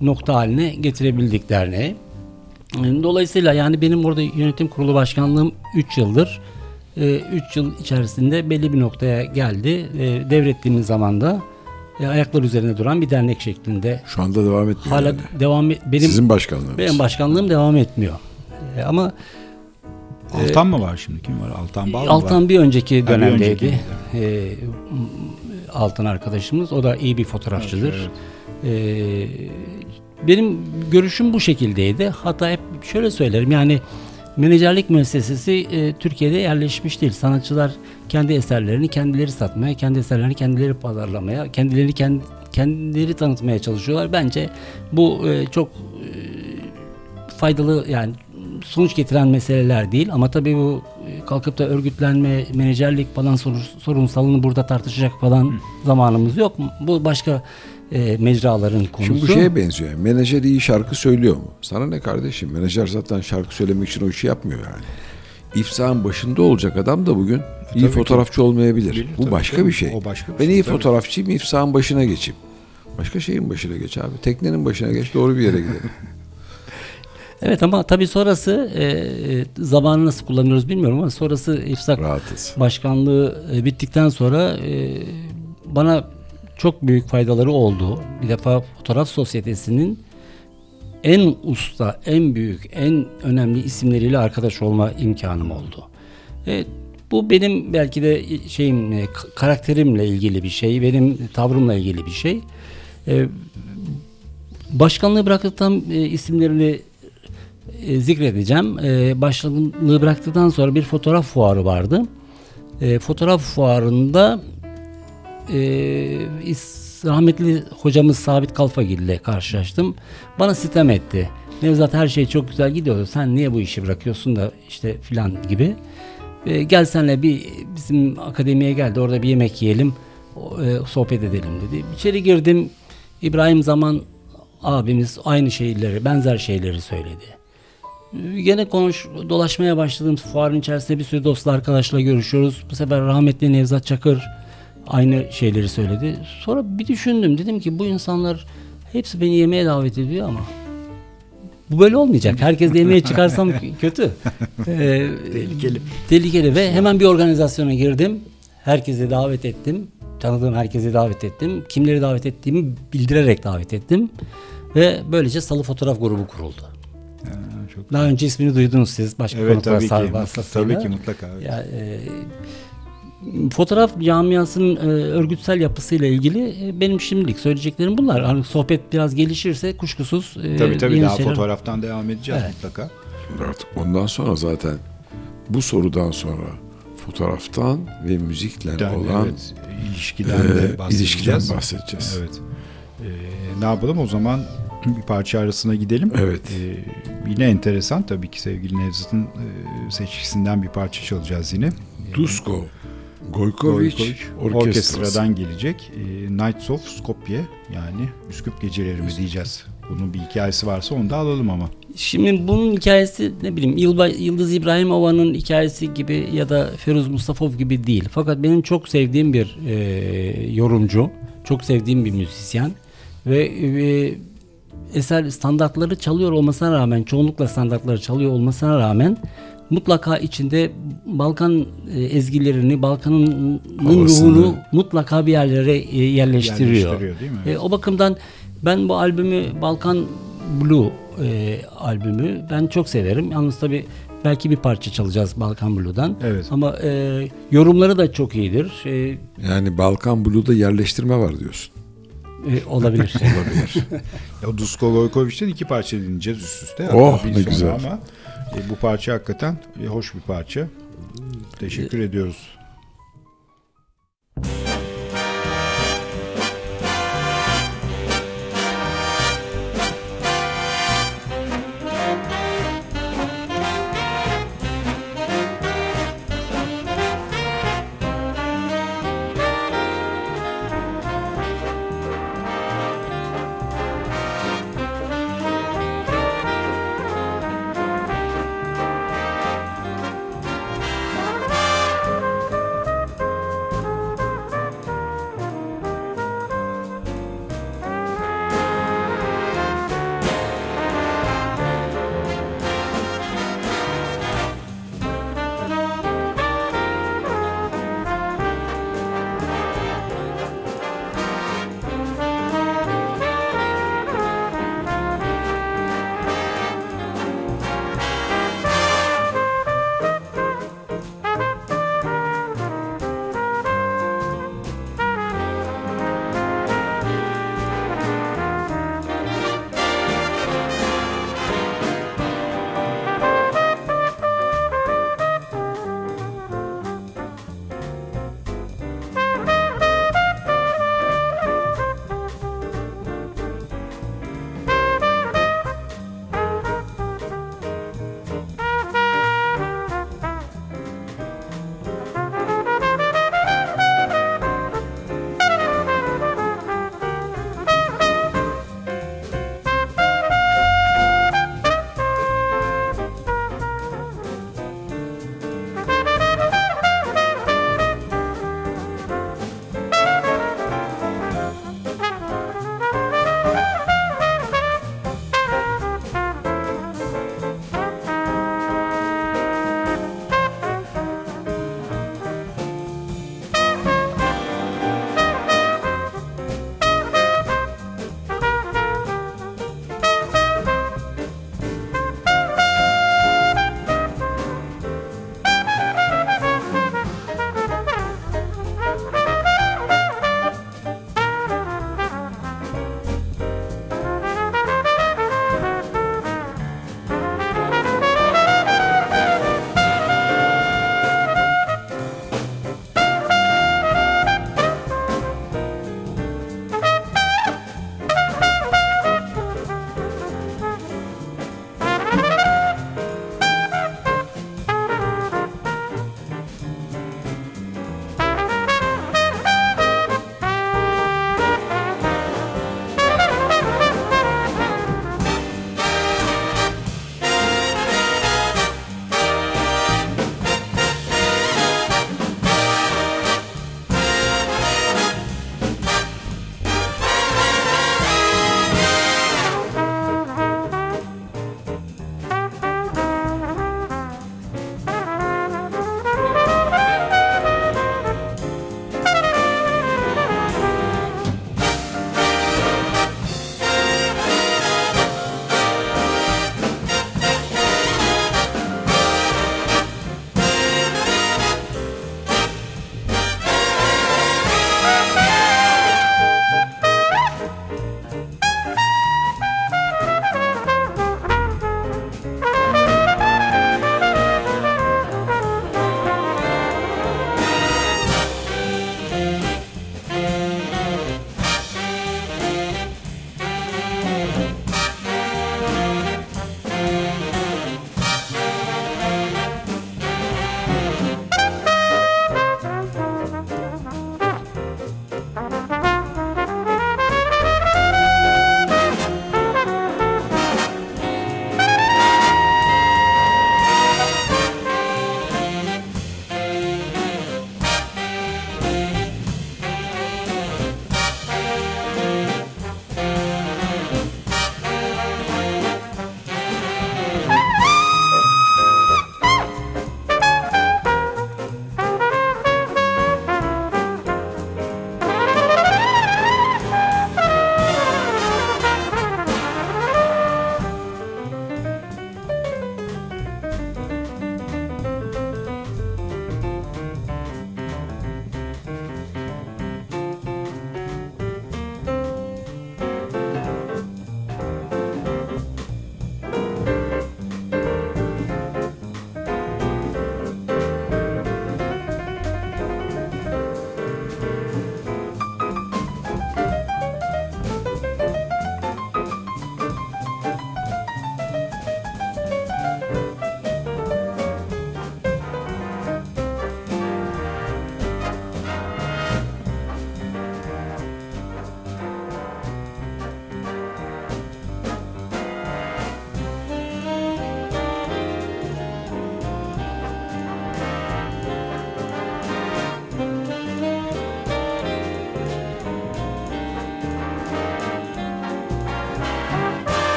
nokta haline getirebildik derneği. E, Dolayısıyla yani benim orada yönetim kurulu başkanlığım 3 yıldır. 3 yıl içerisinde belli bir noktaya geldi. E, Devrettiğimiz zaman da e, ayaklar üzerine duran bir dernek şeklinde Şu anda devam etmiyor. hala yani. devam et- benim Sizin başkanlığınız. benim başkanlığım devam etmiyor. E, ama Altan mı var şimdi? Kim var? Altan Bal mı Altan var? bir önceki bir dönemdeydi. önceki. E, Altan arkadaşımız. O da iyi bir fotoğrafçıdır. Evet. E, benim görüşüm bu şekildeydi. Hatta hep şöyle söylerim yani menajerlik müessesesi e, Türkiye'de yerleşmiş değil. Sanatçılar kendi eserlerini kendileri satmaya, kendi eserlerini kendileri pazarlamaya, kendileri kend, kendileri tanıtmaya çalışıyorlar. Bence bu e, çok e, faydalı yani sonuç getiren meseleler değil ama tabii bu e, kalkıp da örgütlenme, menajerlik falan sorun- sorunsalını burada tartışacak falan zamanımız yok. Bu başka e, mecraların konusu. Şimdi bu şeye benziyor. Menajer iyi şarkı söylüyor mu? Sana ne kardeşim? Menajer zaten şarkı söylemek için o işi yapmıyor yani. İfsa'nın başında olacak adam da bugün iyi tabii ki. fotoğrafçı olmayabilir. Bilir, bu başka bir şey. O başka bir ben şey, iyi tabii. fotoğrafçıyım İfsa'nın başına geçeyim. Başka şeyin başına geç abi. Teknenin başına geç doğru bir yere gidelim. Evet ama tabii sonrası e, e, zamanı nasıl kullanıyoruz bilmiyorum ama sonrası İfsak Rahatız. başkanlığı e, bittikten sonra e, bana çok büyük faydaları oldu. Bir defa fotoğraf sosyetesinin en usta, en büyük, en önemli isimleriyle arkadaş olma imkanım oldu. E, bu benim belki de şeyim karakterimle ilgili bir şey, benim tavrımla ilgili bir şey. E, başkanlığı bıraktıktan e, isimlerini e, zikredeceğim. E, başkanlığı bıraktıktan sonra bir fotoğraf fuarı vardı. E, fotoğraf fuarında e, rahmetli hocamız Sabit Kalfagil ile karşılaştım. Bana sitem etti. Nevzat her şey çok güzel gidiyordu. Sen niye bu işi bırakıyorsun da işte filan gibi. E, gel senle bir bizim akademiye geldi. Orada bir yemek yiyelim. e, sohbet edelim dedi. İçeri girdim. İbrahim Zaman abimiz aynı şeyleri, benzer şeyleri söyledi. Gene konuş dolaşmaya başladım. Fuarın içerisinde bir sürü dostla arkadaşla görüşüyoruz. Bu sefer rahmetli Nevzat Çakır aynı şeyleri söyledi. Sonra bir düşündüm. Dedim ki bu insanlar hepsi beni yemeğe davet ediyor ama bu böyle olmayacak. Herkes yemeğe çıkarsam kötü. Ee, Tehlikeli. Tehlikeli ve hemen bir organizasyona girdim. Herkese davet ettim. Tanıdığım herkese davet ettim. Kimleri davet ettiğimi bildirerek davet ettim. Ve böylece Salı Fotoğraf Grubu kuruldu. Ha, çok Daha önce ismini duydunuz siz başka Evet konuklar tabii ki. Tabii ki mutlaka. evet. Ya, e, fotoğraf camiasının e, örgütsel yapısıyla ilgili e, benim şimdilik söyleyeceklerim bunlar. Hani sohbet biraz gelişirse kuşkusuz e, Tabii tabii yeni daha şeyler- fotoğraftan devam edeceğiz Evet. mutlaka. Artık ondan sonra zaten bu sorudan sonra fotoğraftan ve müzikle Yani olan evet, ilişkiden e, de ilişkiden bahsedeceğiz. bahsedeceğiz. Evet. Ee, ne yapalım o zaman bir parça arasına gidelim. Evet. Ee, yine enteresan tabii ki sevgili Nevzat'ın e, seçkisinden bir parça çalacağız yine. Dusko Gojkovic Orkestrası. Orkestradan gelecek. E, Nights of Skopje yani Üsküp geceleri mi diyeceğiz. Bunun bir hikayesi varsa onu da alalım ama. Şimdi bunun hikayesi ne bileyim Yılba, Yıldız İbrahimova'nın hikayesi gibi ya da Feruz Mustafov gibi değil. Fakat benim çok sevdiğim bir e, yorumcu, çok sevdiğim bir müzisyen ve e, eser standartları çalıyor olmasına rağmen, çoğunlukla standartları çalıyor olmasına rağmen mutlaka içinde Balkan e, ezgilerini, Balkan'ın Havasını. ruhunu mutlaka bir yerlere e, yerleştiriyor. Yerleştiriyor değil mi? E, o bakımdan ben bu albümü Balkan Blue e, albümü ben çok severim. Yalnız tabi belki bir parça çalacağız Balkan Blue'dan. Evet. Ama e, yorumları da çok iyidir. E, Yani Balkan Blue'da yerleştirme var diyorsun. e, olabilir. Olabilir. O Dusko Gojkovic'ten iki parça dinleyeceğiz üst üste. Oh, ne güzel. Ama e, bu parça hakikaten e, hoş bir parça. Teşekkür ediyoruz. Thank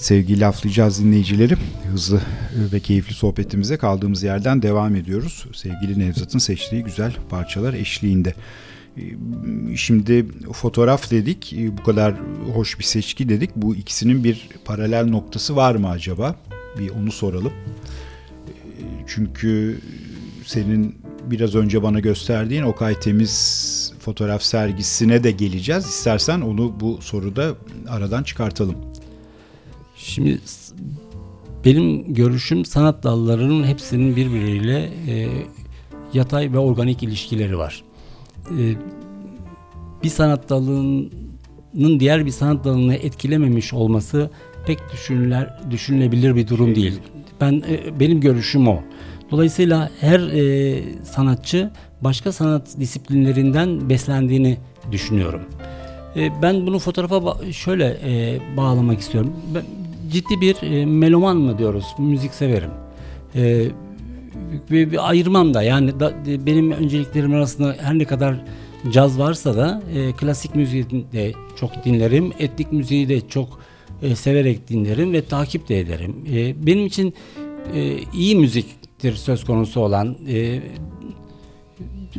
Evet sevgili laflayacağız dinleyicileri. Hızlı ve keyifli sohbetimize kaldığımız yerden devam ediyoruz. Sevgili Nevzat'ın seçtiği güzel parçalar eşliğinde. Ee, Şimdi fotoğraf dedik, e, bu kadar hoş bir seçki dedik. Bu ikisinin bir paralel noktası var mı acaba? Bir onu soralım. Ee, Çünkü senin biraz önce bana gösterdiğin Okay Temiz fotoğraf sergisine de geleceğiz. İstersen onu bu soruda aradan çıkartalım. Şimdi benim görüşüm sanat dallarının hepsinin birbiriyle e, yatay ve organik ilişkileri var. E, bir sanat dalının diğer bir sanat dalını etkilememiş olması pek düşünüler, düşünülebilir bir durum değil. Ben e, benim görüşüm o. Dolayısıyla her e, sanatçı başka sanat disiplinlerinden beslendiğini düşünüyorum. E, ben bunu fotoğrafa şöyle e, bağlamak istiyorum. Ben ciddi bir e, meloman mı diyoruz? Müzik severim. E, bir, bir ayırmam da yani da, de- benim önceliklerim arasında her ne kadar caz varsa da e, klasik müziği de çok dinlerim. Etnik müziği de çok e, severek dinlerim ve takip de ederim. E, benim için e, iyi müziktir söz konusu olan e,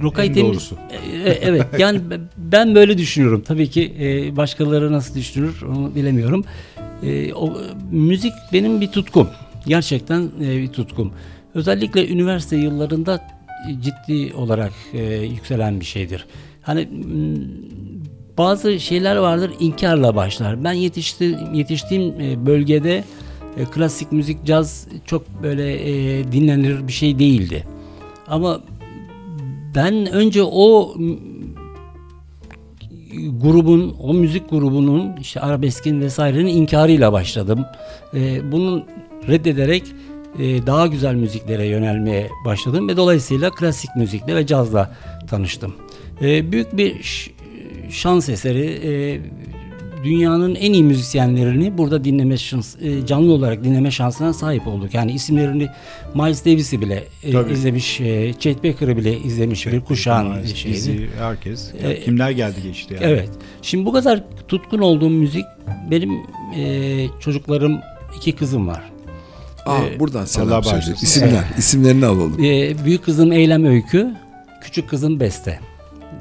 Rokay En Temiz- doğrusu. E, e, evet yani ben- böyle düşünüyorum. Tabii ki e, başkaları nasıl düşünür onu bilemiyorum. E, o müzik benim bir tutkum. Gerçekten e, bir tutkum. Özellikle üniversite yıllarında ciddi olarak e, yükselen bir şeydir. Hani bazı şeyler vardır inkarla başlar. Ben yetişti, yetiştiğim bölgede e, klasik müzik, caz çok böyle e, dinlenir bir şey değildi. Ama ben önce o grubun, o müzik grubunun işte arabeskin vesairenin inkarıyla başladım. Ee, bunun reddederek e, daha güzel müziklere yönelmeye başladım ve dolayısıyla klasik müzikle ve cazla tanıştım. Ee, büyük bir şans eseri e, dünyanın en iyi müzisyenlerini burada dinleme şans, e, canlı olarak dinleme şansına sahip olduk. Yani isimlerini Miles Davis'i bile e, Tabii. izlemiş, e, Chet Baker'ı bile izlemiş bir kuşağın bizi herkes. E, kimler geldi geçti yani. Evet. Şimdi bu kadar tutkun olduğum müzik benim e, çocuklarım iki kızım var. Aa, Ee, buradan selam söyle. İsimler, isimlerini alalım. E, büyük kızım Eylem Öykü, küçük kızım Beste.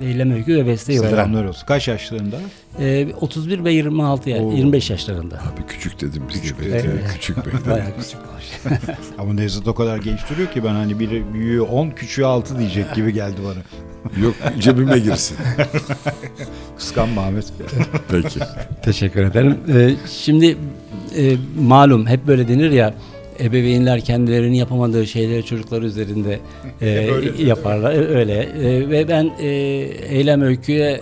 Eylem Öykü ve Beste Yıldıran. Selamlar olsun. Kaç yaşlarında? E, 31 ve 26 ya- Oo. 25 yaşlarında. Abi küçük dedim biz dedi. Evet, Küçük bey. Bayağı küçük. Ama Nevzat o kadar genç duruyor ki ben hani biri büyüğü 10 küçüğü 6 diyecek gibi geldi bana. Yok cebime girsin. Kıskanma Ahmet. Peki. Teşekkür ederim. E, şimdi e, malum hep böyle denir ya ebeveynler kendilerinin yapamadığı şeyleri çocukları üzerinde e, Öyle. yaparlar. E, Öyle. E, ve ben e, Eylem Öykü'ye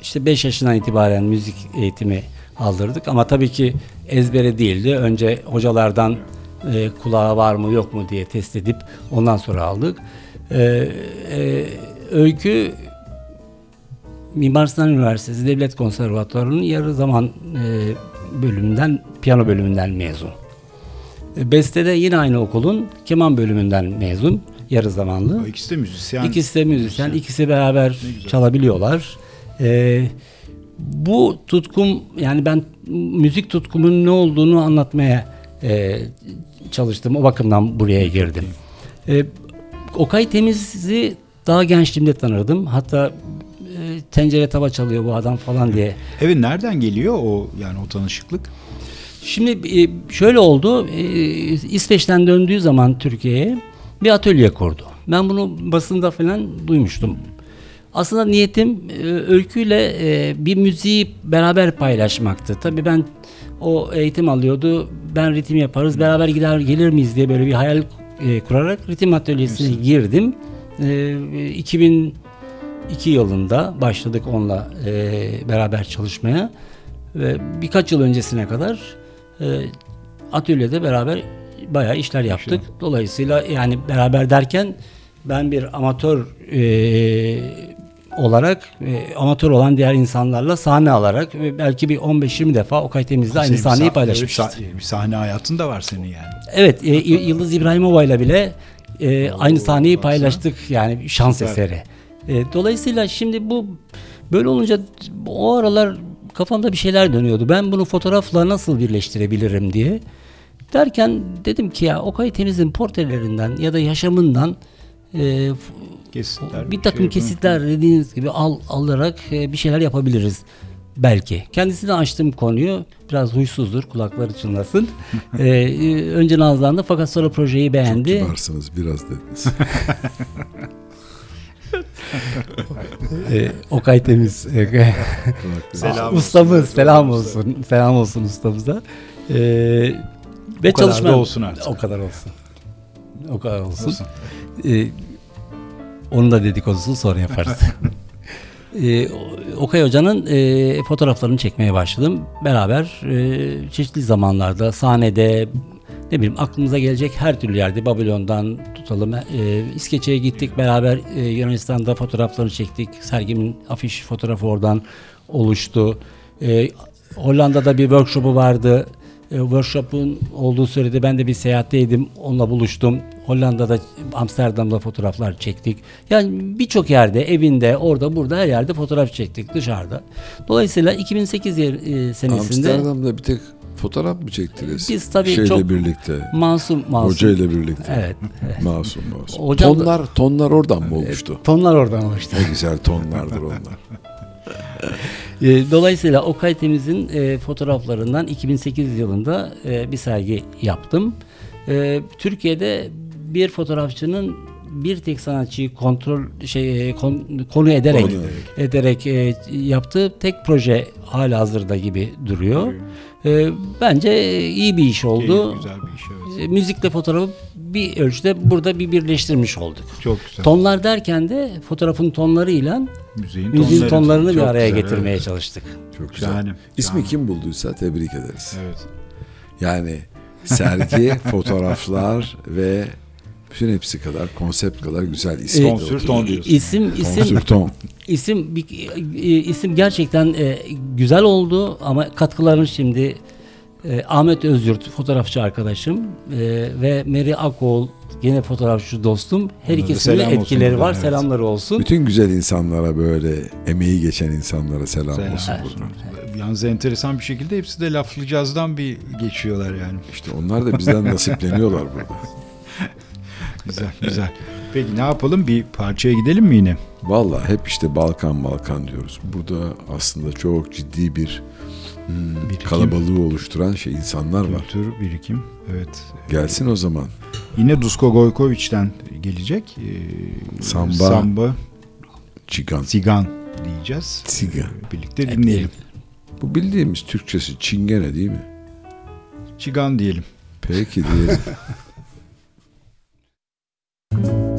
işte 5 yaşından itibaren müzik eğitimi aldırdık ama tabii ki ezbere değildi. Önce hocalardan e, kulağı var mı yok mu diye test edip ondan sonra aldık. E, e, öykü Mimar Sinan Üniversitesi Devlet Konservatuvarı'nın yarı zaman e, bölümünden, piyano bölümünden mezun. E, Beste de yine aynı okulun keman bölümünden mezun, yarı zamanlı. İkisi de müzisyen. İkisi de müzisyen, müzisyen. ikisi beraber çalabiliyorlar. Ee, bu tutkum yani ben müzik tutkumun ne olduğunu anlatmaya e, çalıştım. O bakımdan buraya girdim. Ee, Okay Temiz'i daha gençliğimde tanırdım. Hatta e, tencere tava çalıyor bu adam falan diye Evet nereden geliyor o yani o tanışıklık? Şimdi e, şöyle oldu. e, İsveç'ten döndüğü zaman Türkiye'ye bir atölye kurdu. Ben bunu basında falan duymuştum. Aslında niyetim e, öyküyle bir müziği beraber paylaşmaktı. Tabii ben o eğitim alıyordu. Ben ritim yaparız. Beraber gider gelir miyiz diye böyle bir hayal kurarak ritim atölyesine girdim. E, 2002 yılında başladık onunla beraber çalışmaya. Ve birkaç yıl öncesine kadar atölyede beraber bayağı işler yaptık. Dolayısıyla yani beraber derken ben bir amatör e, olarak e, amatör olan diğer insanlarla sahne alarak ve belki bir 15-20 defa Okay Temiz'de aynı bir sahneyi sah- paylaşmışız. evet, Bir sahne hayatın da var senin yani. Evet, e, Yıldız İbrahimova ile bile e, aynı sahneyi paylaştık yani şans eseri. E, dolayısıyla şimdi bu böyle olunca o aralar kafamda bir şeyler dönüyordu. Ben bunu fotoğrafla nasıl birleştirebilirim diye. Derken dedim ki ya Okay Temiz'in portrelerinden ya da yaşamından e, Kesitler, bir takım şey kesitler dediğiniz gibi al, alarak e, bir şeyler yapabiliriz belki. Kendisine açtım konuyu. Biraz huysuzdur, kulakları çınlasın. E, e, önce nazlandı fakat sonra projeyi Çok beğendi. kibarsınız biraz dediniz. E, Okay Temiz. Selam ustamız, olsun. selam olsun. Selam olsun ustamıza. E, ve O kadar çalışma da olsun artık. O kadar olsun. O kadar olsun. Olsun. E, onun da dedikodusunu sonra yaparız. e, Okay Hoca'nın e, fotoğraflarını çekmeye başladım. Beraber e, çeşitli zamanlarda sahnede ne bileyim aklımıza gelecek her türlü yerde Babilon'dan tutalım e, İskeçe'ye gittik beraber e, Yunanistan'da fotoğraflarını çektik. Sergimin afiş fotoğrafı oradan oluştu. E, Hollanda'da bir workshop'u vardı. E, workshop'un olduğu sürede ben de bir seyahatteydim. Onunla buluştum. Hollanda'da, Amsterdam'da fotoğraflar çektik. Yani birçok yerde, evinde, orada, burada her yerde fotoğraf çektik dışarıda. Dolayısıyla 2008 yer- e, senesinde Amsterdam'da bir tek fotoğraf mı çektiniz? Biz tabii Şeyle çok- birlikte. Masum, masum. Hoca ile birlikte. Evet. Masum masum. Hocam da- tonlar tonlar oradan mı oluştu? Tonlar oradan oluştu. Ne güzel tonlardır onlar. E, Dolayısıyla Okay Temiz'in e, fotoğraflarından 2008 yılında e, bir sergi yaptım. E, Türkiye'de bir fotoğrafçının bir tek sanatçıyı kontrol şey e, kon- konu ederek Konu ederek e, yaptığı tek proje hala hazırda gibi duruyor. E, bence iyi bir iş oldu. Keyif, güzel bir iş evet. E, Müzikle fotoğrafı bir ölçüde burada bir birleştirmiş olduk. Çok güzel. Tonlar derken de fotoğrafın tonlarıyla Müziğin, müziğin tonlarını bir araya güzel, getirmeye evet. çalıştık. Çok güzel. Şahane. İsmi Şahane. kim bulduysa tebrik ederiz. Evet. Yani sergi, fotoğraflar ve bütün hepsi kadar konsept kadar güzel isim. Ee, Tonsür ton diyorsun. İsim isim Konsürton. isim bir- e, isim gerçekten e, güzel oldu ama katkılarını şimdi e, Ahmet Özyurt fotoğrafçı arkadaşım e, ve Meri Akoğul yine fotoğrafçı dostum. Her ikisinin olsun etkileri buradan, var. evet. Selamları olsun. Bütün güzel insanlara böyle emeği geçen insanlara selam, Selam olsun. olsun. Yalnız enteresan bir şekilde hepsi de laflı cazdan bir geçiyorlar yani. İşte onlar da bizden nasipleniyorlar burada. Güzel güzel. Peki ne yapalım? Bir parçaya gidelim mi yine? Vallahi hep işte Balkan Balkan diyoruz. Burada aslında çok ciddi bir hmm, Birikim. kalabalığı oluşturan şey insanlar var. Kültür birikim. Evet. Gelsin o zaman. Yine Dusko Gojkovic'ten gelecek. Ee, Samba. Samba Çigan. Sigan diyeceğiz. Sigan. Birlikte dinleyelim. Bu bildiğimiz Türkçesi çingene değil mi? Çigan diyelim. Peki diyelim. thank you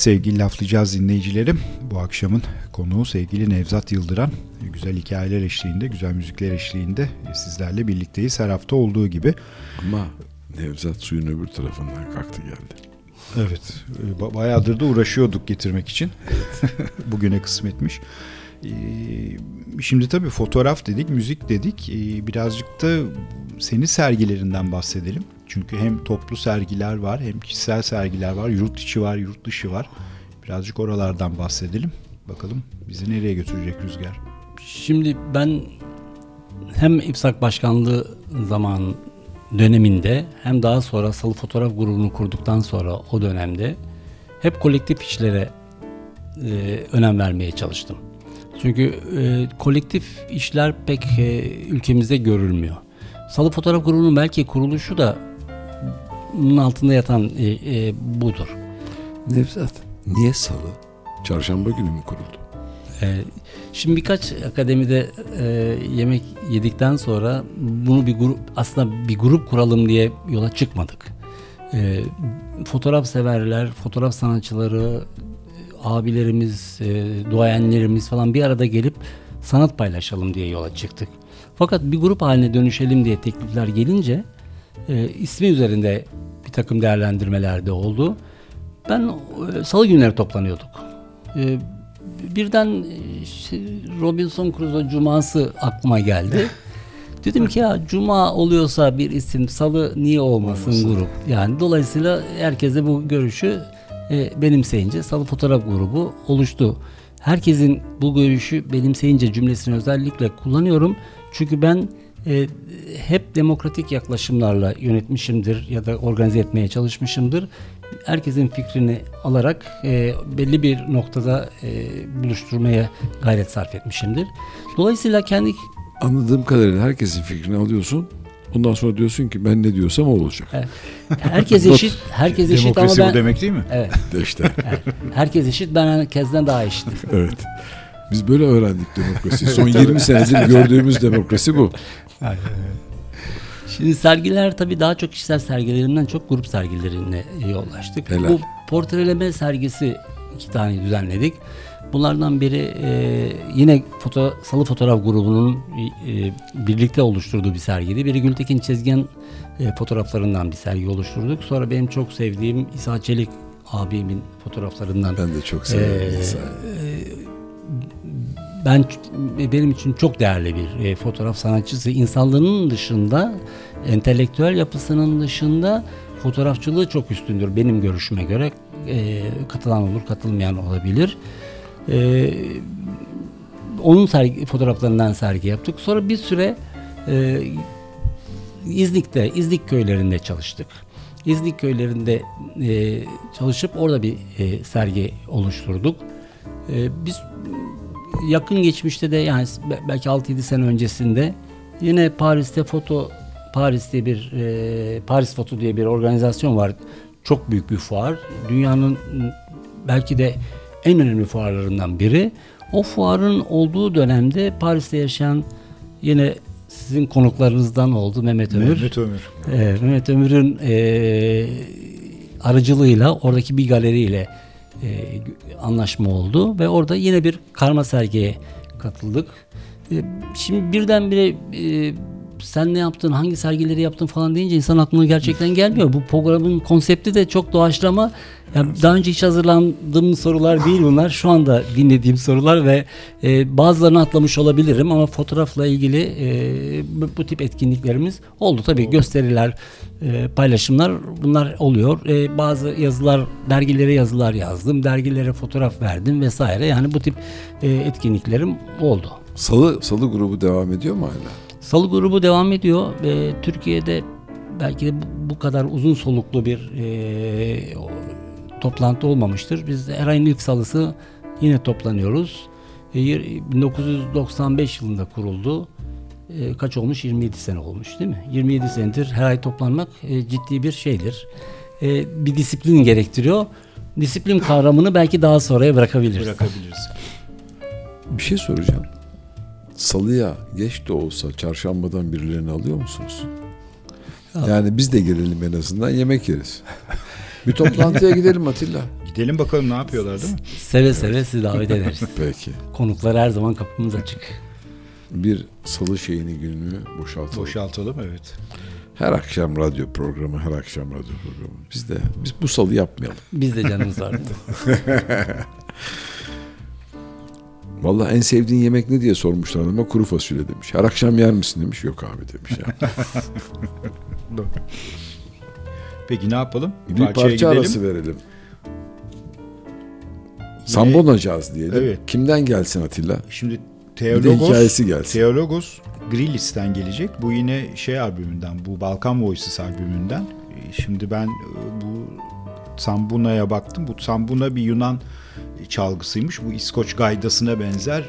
sevgili laflayacağız dinleyicilerim. Bu akşamın konuğu sevgili Nevzat Yıldıran. Güzel hikayeler eşliğinde, güzel müzikler eşliğinde sizlerle birlikteyiz her hafta olduğu gibi. Ama Nevzat suyun öbür tarafından kalktı geldi. Evet, ba- bayağıdır da uğraşıyorduk getirmek için. Bugüne kısmetmiş. Ee, Şimdi tabii fotoğraf dedik, müzik dedik. Ee, Birazcık da senin sergilerinden bahsedelim. Çünkü hem toplu sergiler var, hem kişisel sergiler var, yurt içi var, yurt dışı var. Birazcık oralardan bahsedelim. Bakalım bizi nereye götürecek Rüzgar? Şimdi ben hem İPSAK Başkanlığı zaman döneminde hem daha sonra Salı Fotoğraf grubunu kurduktan sonra o dönemde hep kolektif işlere e, önem vermeye çalıştım. Çünkü e, kolektif işler pek e, ülkemizde görülmüyor. Salı Fotoğraf grubunun belki kuruluşu da bunun altında yatan e, e, budur. Nevzat niye salı? Çarşamba günü mü kuruldu? Ee, Şimdi birkaç akademide e, yemek yedikten sonra bunu bir grup aslında bir grup kuralım diye yola çıkmadık. E, fotoğraf severler, fotoğraf sanatçıları, abilerimiz, e, duayenlerimiz falan bir arada gelip sanat paylaşalım diye yola çıktık. Fakat bir grup haline dönüşelim diye teklifler gelince e, ismi üzerinde bir takım değerlendirmeler de oldu. Ben e, salı günleri toplanıyorduk. E, birden şey, Robinson Crusoe Cuması aklıma geldi. Dedim ki ya Cuma oluyorsa bir isim Salı niye olmasın, grup? Yani dolayısıyla herkese bu görüşü e, benimseyince Salı Fotoğraf Grubu oluştu. Herkesin bu görüşü benimseyince cümlesini özellikle kullanıyorum. Çünkü ben e, hep demokratik yaklaşımlarla yönetmişimdir ya da organize etmeye çalışmışımdır. Herkesin fikrini alarak e, belli bir noktada e, buluşturmaya gayret sarf etmişimdir. Dolayısıyla kendi Anladığım kadarıyla herkesin fikrini alıyorsun. Ondan sonra diyorsun ki ben ne diyorsam o olacak. Evet. herkes eşit, herkes eşit ama Demokrasi ben bu demek değil mi? evet, İşte evet. herkes eşit ben herkesten daha eşitim. evet. Biz böyle öğrendik demokrasi. Son 20 senedir gördüğümüz demokrasi bu. Şimdi sergiler tabii daha çok kişisel sergilerimden çok grup sergilerine yollaştık. Helal. Bu portreleme sergisi iki tane düzenledik. Bunlardan biri e, yine foto, Salı Fotoğraf grubunun e, birlikte oluşturduğu bir sergiydi. Biri Gültekin Çezgen e, fotoğraflarından bir sergi oluşturduk. Sonra benim çok sevdiğim İsa Çelik abimin fotoğraflarından Ben de çok severim. Ee, İsa'yı. Ben benim için çok değerli bir e, fotoğraf sanatçısı. İnsanlığının dışında, entelektüel yapısının dışında fotoğrafçılığı çok üstündür benim görüşüme göre. E, katılan olur, katılmayan olabilir. E, onun sergi, fotoğraflarından sergi yaptık. Sonra bir süre e, İznik'te, İznik köylerinde çalıştık. İznik köylerinde e, çalışıp orada bir e, sergi oluşturduk. E, biz yakın geçmişte de yani be- belki 6-7 sene öncesinde yine Paris'te foto Paris'te bir e, Paris Foto diye bir organizasyon var. Çok büyük bir fuar. Dünyanın belki de en önemli fuarlarından biri. O fuarın olduğu dönemde Paris'te yaşayan yine sizin konuklarınızdan oldu Mehmet Ömür. Mehmet Ömür. Ee, Mehmet Ömür'ün e, aracılığıyla oradaki bir galeriyle e, anlaşma oldu ve orada yine bir karma sergiye katıldık. E, şimdi birdenbire e, sen ne yaptın, hangi sergileri yaptın falan deyince insan aklına gerçekten gelmiyor. Bu programın konsepti de çok doğaçlama. Yani daha önce hiç hazırlandığım sorular değil bunlar. Şu anda dinlediğim sorular ve e, bazılarını atlamış olabilirim ama fotoğrafla ilgili e, bu, bu tip etkinliklerimiz oldu. Tabii gösteriler, e, paylaşımlar bunlar oluyor. E, bazı yazılar, dergilere yazılar yazdım, dergilere fotoğraf verdim vesaire. Yani bu tip e, etkinliklerim oldu. Salı, Salı grubu devam ediyor mu hala? Salı grubu devam ediyor ve Türkiye'de belki de bu, kadar uzun soluklu bir e, toplantı olmamıştır. Biz her ayın ilk salısı yine toplanıyoruz. E, yir- 1995 yılında kuruldu. E, kaç olmuş? 27 sene olmuş değil mi? 27 senedir her ay toplanmak e, ciddi bir şeydir. E, bir disiplin gerektiriyor. Disiplin kavramını belki daha sonraya bırakabiliriz. Bırakabiliriz. Bir şey soracağım. Salıya geç de olsa çarşambadan birilerini alıyor musunuz? Yani biz de gelelim en azından yemek yeriz. Bir toplantıya gidelim Atilla. Gidelim bakalım ne yapıyorlar değil mi? Seve seve sizi davet ederiz. Peki. Konuklar her zaman kapımız açık. Bir salı şeyini gününü boşaltalım. Boşaltalım evet. Her akşam radyo programı, her akşam radyo programı. Biz de biz bu salı yapmayalım. Biz de canımız var. Vallahi en sevdiğin yemek ne diye sormuşlar adama kuru fasulye demiş. Her akşam yer misin demiş. Yok abi demiş ya. Peki ne yapalım? Bir parça arası verelim. Sambonacağız diyelim. Evet. Kimden gelsin Atilla? Şimdi Teologos, hikayesi gelsin. Teologos Grillis'ten gelecek. Bu yine şey albümünden, bu Balkan Voices albümünden. Şimdi ben e, bu Sambuna'ya baktım. Bu Sambuna bir Yunan çalgısıymış. Bu İskoç gaydasına benzer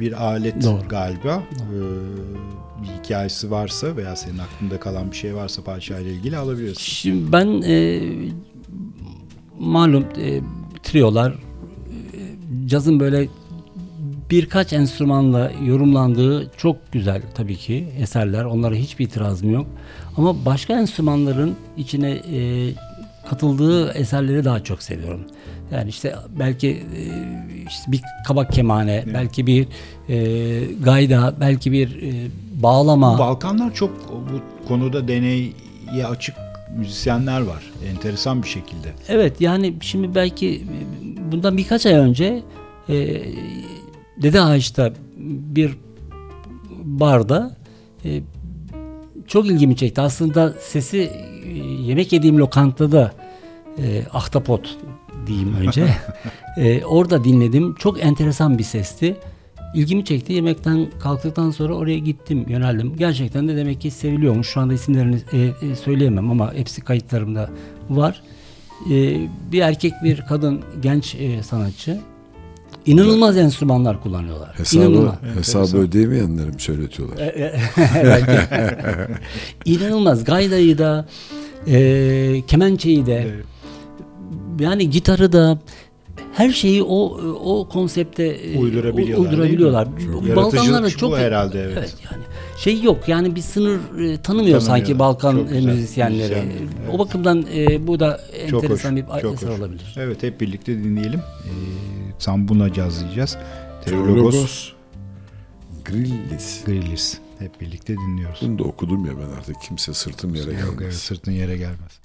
bir alet Doğru. galiba. Ee, bir hikayesi varsa veya senin aklında kalan bir şey varsa parçayla ilgili alabilirsin. Şimdi ben e, malum e, triolar e, cazın böyle birkaç enstrümanla yorumlandığı çok güzel tabii ki eserler. Onlara hiçbir itirazım yok. Ama başka enstrümanların içine e, katıldığı eserleri daha çok seviyorum. Yani işte belki e, işte bir kabak kemane, belki bir e, gayda, belki bir e, bağlama. Balkanlar çok bu konuda deneye açık müzisyenler var. Enteresan bir şekilde. Evet yani şimdi belki bundan birkaç ay önce e, Dede Ağaç'ta bir barda e, çok ilgimi çekti. Aslında sesi e, yemek yediğim lokantada e, ahtapot diyeyim önce. E, orada dinledim. Çok enteresan bir sesti. İlgimi çekti. Yemekten kalktıktan sonra oraya gittim, yöneldim. Gerçekten de demek ki seviliyormuş. Şu anda isimlerini e, e, söyleyemem ama hepsi kayıtlarımda var. E, bir erkek, bir kadın, genç e, sanatçı. İnanılmaz enstrümanlar kullanıyorlar. Hesabı, İnanılmaz. hesabı ödeyemeyenlere mi söyletiyorlar? Belki. İnanılmaz. Gaydayı da, e, kemençeyi de, Evet. Yani gitarı da her şeyi o o konsepte e, Uydurabiliyorlar, uydurabiliyorlar. Bu Balkanlarda çok herhalde, evet. yani şey yok yani bir sınır e, tanımıyor sanki Balkan Çok e, güzel müzisyenleri. müzisyenler, evet. O bakımdan e, bu da Çok hoş. enteresan bir çok eser hoş. olabilir. Evet hep birlikte dinleyelim. Ee, Sambuna cazlayacağız. Teologos Grillis. Grillis. Hep birlikte dinliyoruz. Bunu da okudum ya ben artık kimse sırtım yere Yok, evet, gelmez. sırtın yere gelmez.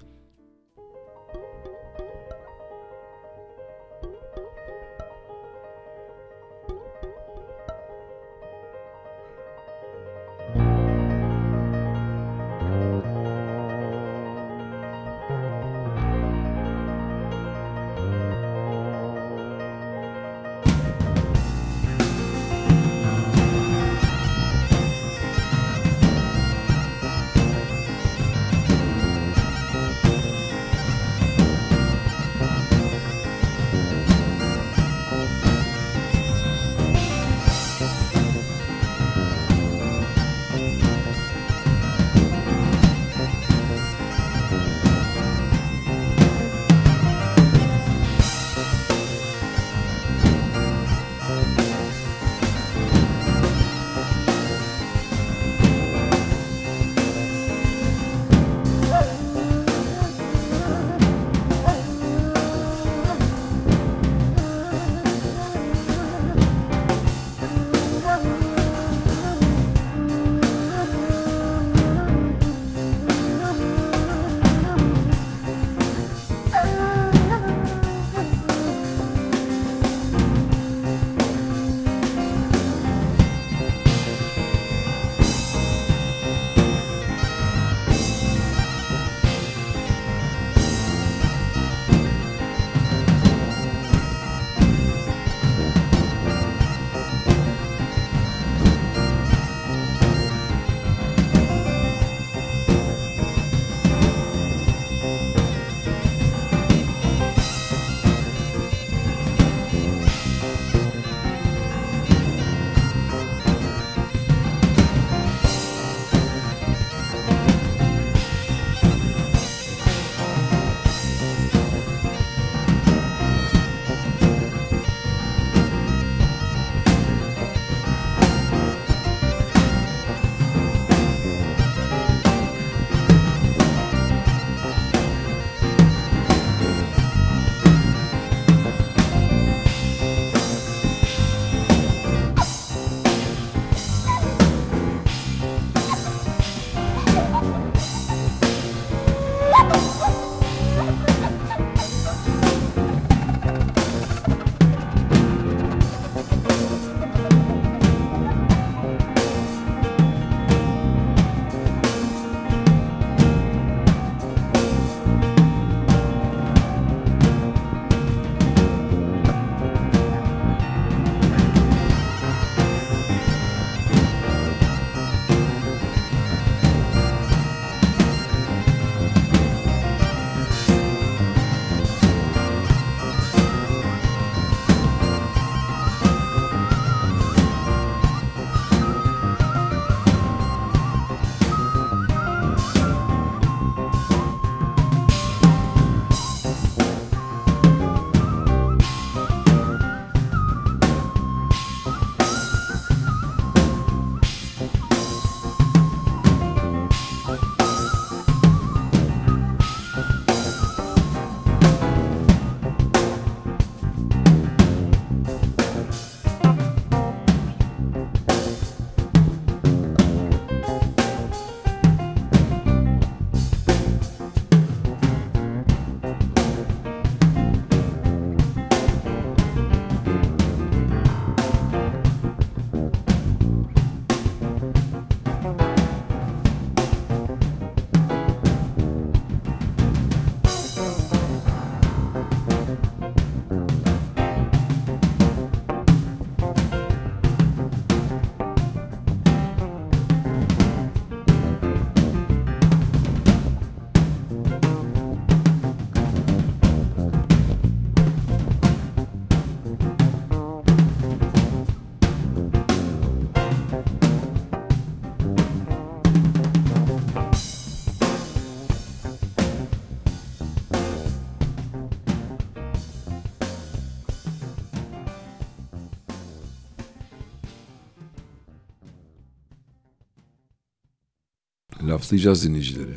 Laflayacağız dinleyicileri.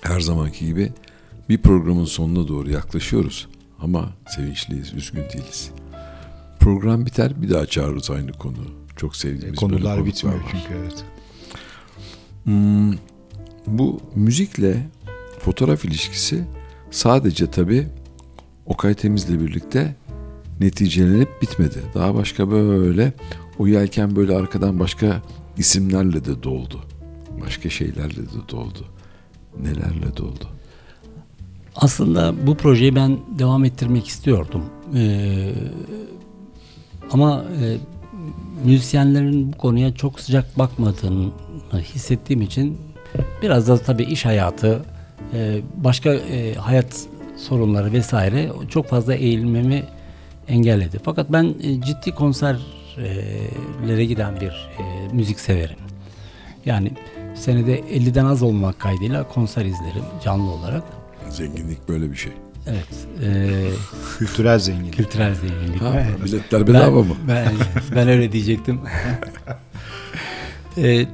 Her zamanki gibi bir programın sonuna doğru yaklaşıyoruz. Ama sevinçliyiz, üzgün değiliz. Program biter bir daha çağırırız aynı konu. Çok sevdiğimiz böyle Konular bitmiyor var. çünkü evet. Hmm, bu müzikle fotoğraf ilişkisi sadece tabii Okay Temiz'le birlikte neticelenip bitmedi. Daha başka böyle o yelken böyle arkadan başka isimlerle de doldu. Başka şeylerle de doldu. Nelerle doldu. Aslında bu projeyi ben devam ettirmek istiyordum. Ee, ama e, müzisyenlerin bu konuya çok sıcak bakmadığını hissettiğim için biraz da tabii iş hayatı, e, başka e, hayat sorunları vesaire çok fazla eğilmemi engelledi. Fakat ben e, ciddi konserlere giden bir e, müzik severim. Yani senede 50'den az olmak kaydıyla konser izlerim canlı olarak. Zenginlik böyle bir şey. Evet. E, Kültürel zenginlik. kültürel zenginlik. Ha, Evet. biletler bedava mı? Ben, ben öyle diyecektim. e,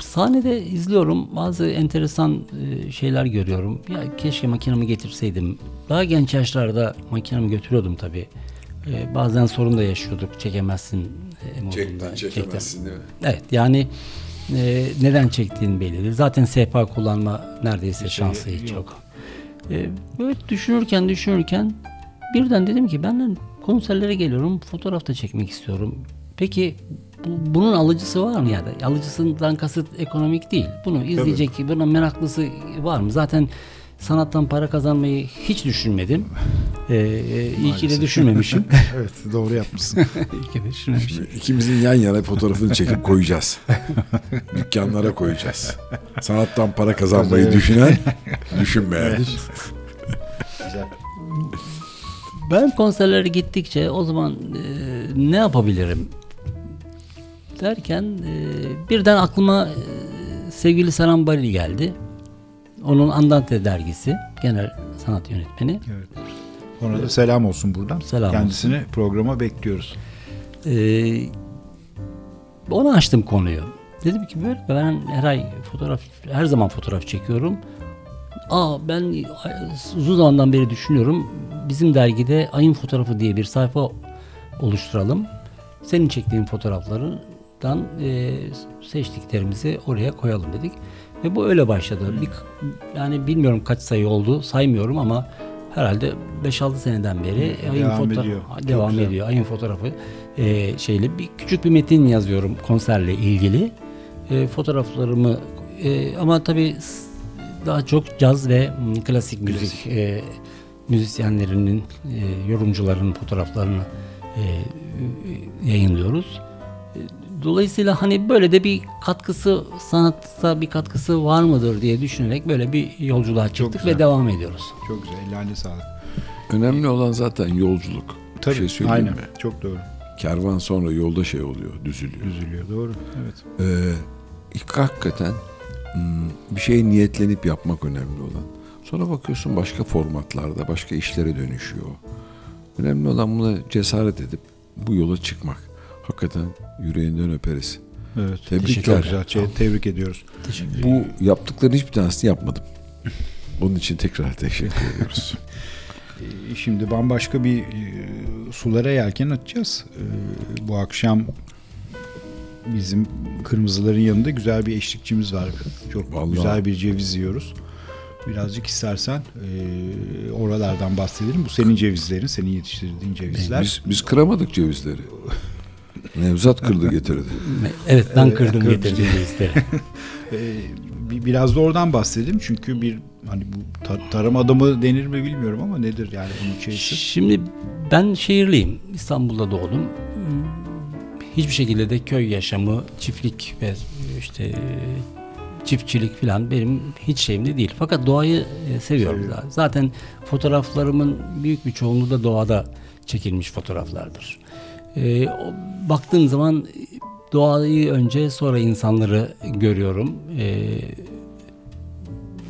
sahnede izliyorum. Bazı enteresan e, şeyler görüyorum. Ya keşke makinamı getirseydim. Daha genç yaşlarda makinamı götürüyordum tabii. E, bazen sorun da yaşıyorduk. Çekemezsin. E, modunda. Çektim. değil mi? Evet yani e, neden çektiğin bellidir. Zaten sehpa kullanma neredeyse şansı hiç yok. E, böyle düşünürken düşünürken birden dedim ki ben konserlere geliyorum fotoğraf da çekmek istiyorum. Peki bu- bunun alıcısı var mı ya da alıcısından kasıt ekonomik değil. Bunu izleyecek, buna meraklısı var mı? Zaten sanattan para kazanmayı hiç düşünmedim. E, e, iyi ki de düşünmemişim. evet doğru yapmışsın. iyi ki de düşünmemişim. İkimizin yan yana fotoğrafını çekip koyacağız. Dükkanlara koyacağız. Sanattan para kazanmayı düşünen, düşünmeyen. Ben konserlere gittikçe o zaman e, ne yapabilirim derken e, birden aklıma e, sevgili Saran Baril geldi. Onun Andante dergisi genel sanat yönetmeni. evet. Ona da selam olsun buradan. Selam Kendisini programa bekliyoruz. E, ona açtım konuyu. Dedim ki böyle ben her ay fotoğraf her zaman fotoğraf çekiyorum. Aa ben uzun zamandan beri düşünüyorum. Bizim dergide ayın fotoğrafı diye bir sayfa oluşturalım. Senin çektiğin fotoğraflardan e, seçtiklerimizi oraya koyalım dedik. Ve bu öyle başladı. Bir, yani bilmiyorum kaç sayı oldu saymıyorum ama herhalde 5-6 seneden beri Hı, ayın devam ediyor. Çok devam güzel. ediyor. Ayın fotoğrafı e, şeyle bir küçük bir metin yazıyorum konserle ilgili. E, fotoğraflarımı e, ama tabii daha çok caz ve klasik müzik e, müzisyenlerinin e, yorumcuların fotoğraflarını e, yayınlıyoruz. Dolayısıyla hani böyle de bir katkısı sanatta bir katkısı var mıdır diye düşünerek böyle bir yolculuğa çıktık ve devam ediyoruz. Çok güzel. Ellerine sağlık. Önemli olan zaten yolculuk. Tabii. Bir şey söyleyeyim aynen. mi? Çok doğru. Kervan sonra yolda şey oluyor, düzülüyor. Üzülüyor. Doğru. Evet. Ee, ilk hakikaten hmm, bir şeye niyetlenip yapmak önemli olan. Sonra bakıyorsun başka formatlarda, başka işlere dönüşüyor. Önemli olan buna cesaret edip bu yola çıkmak. Hakikaten yüreğinden öperiz. Evet. Tebrikler. Çok güzel. Şey, tebrik ediyoruz. Bu yaptıkların hiçbir tanesini yapmadım. Onun için tekrar teşekkür ediyoruz. Ee, Şimdi bambaşka bir e, sulara yelken açacağız. Ee, bu akşam bizim kırmızıların yanında güzel bir eşlikçimiz var. Çok Vallahi. güzel bir ceviz yiyoruz. Birazcık istersen e, oralardan bahsedelim. Bu senin cevizlerin, senin yetiştirdiğin cevizler. Biz, biz kıramadık cevizleri. Nevzat kırdı getirdi. Evet ben kırdım kırdım. getirdim. Ee, bir- biraz da oradan bahsedelim çünkü bir hani bu ta- tarım adamı denir mi bilmiyorum ama nedir yani bunun şeysi? Şimdi ben şehirliyim. İstanbul'da doğdum. Hiçbir şekilde de köy yaşamı, çiftlik ve işte çiftçilik falan benim hiç şeyimde değil. Fakat doğayı e, seviyorum. Seviyor. Zaten fotoğraflarımın büyük bir çoğunluğu da doğada çekilmiş fotoğraflardır. E, baktığım zaman doğayı önce sonra insanları görüyorum. E,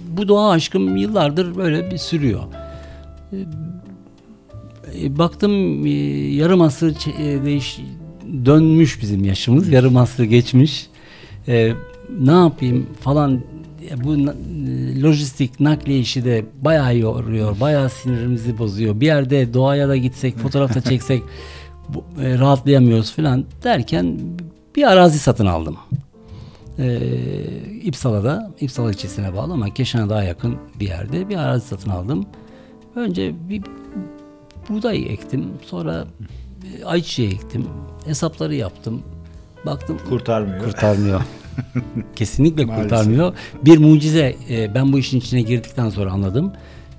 bu doğa aşkım yıllardır böyle bir sürüyor. E, baktım e, yarım asır e, değiş dönmüş bizim yaşımız. Yarım asır geçmiş. E, ne yapayım falan bu na- lojistik nakliye işi de bayağı yoruyor. Bayağı sinirimizi bozuyor. Bir yerde doğaya da gitsek fotoğraf da çeksek bu- e, rahatlayamıyoruz falan derken bir arazi satın aldım. Ee, İpsala'da, İpsala ilçesine bağlı ama Keşan'a daha yakın bir yerde bir arazi satın aldım. Önce bir buğday ektim. Sonra e, ayçiçeği ektim. Hesapları yaptım. Baktım Kurtarmıyor. kurtarmıyor. Kesinlikle Maalesef. kurtarmıyor. Bir mucize e, ben bu işin içine girdikten sonra anladım.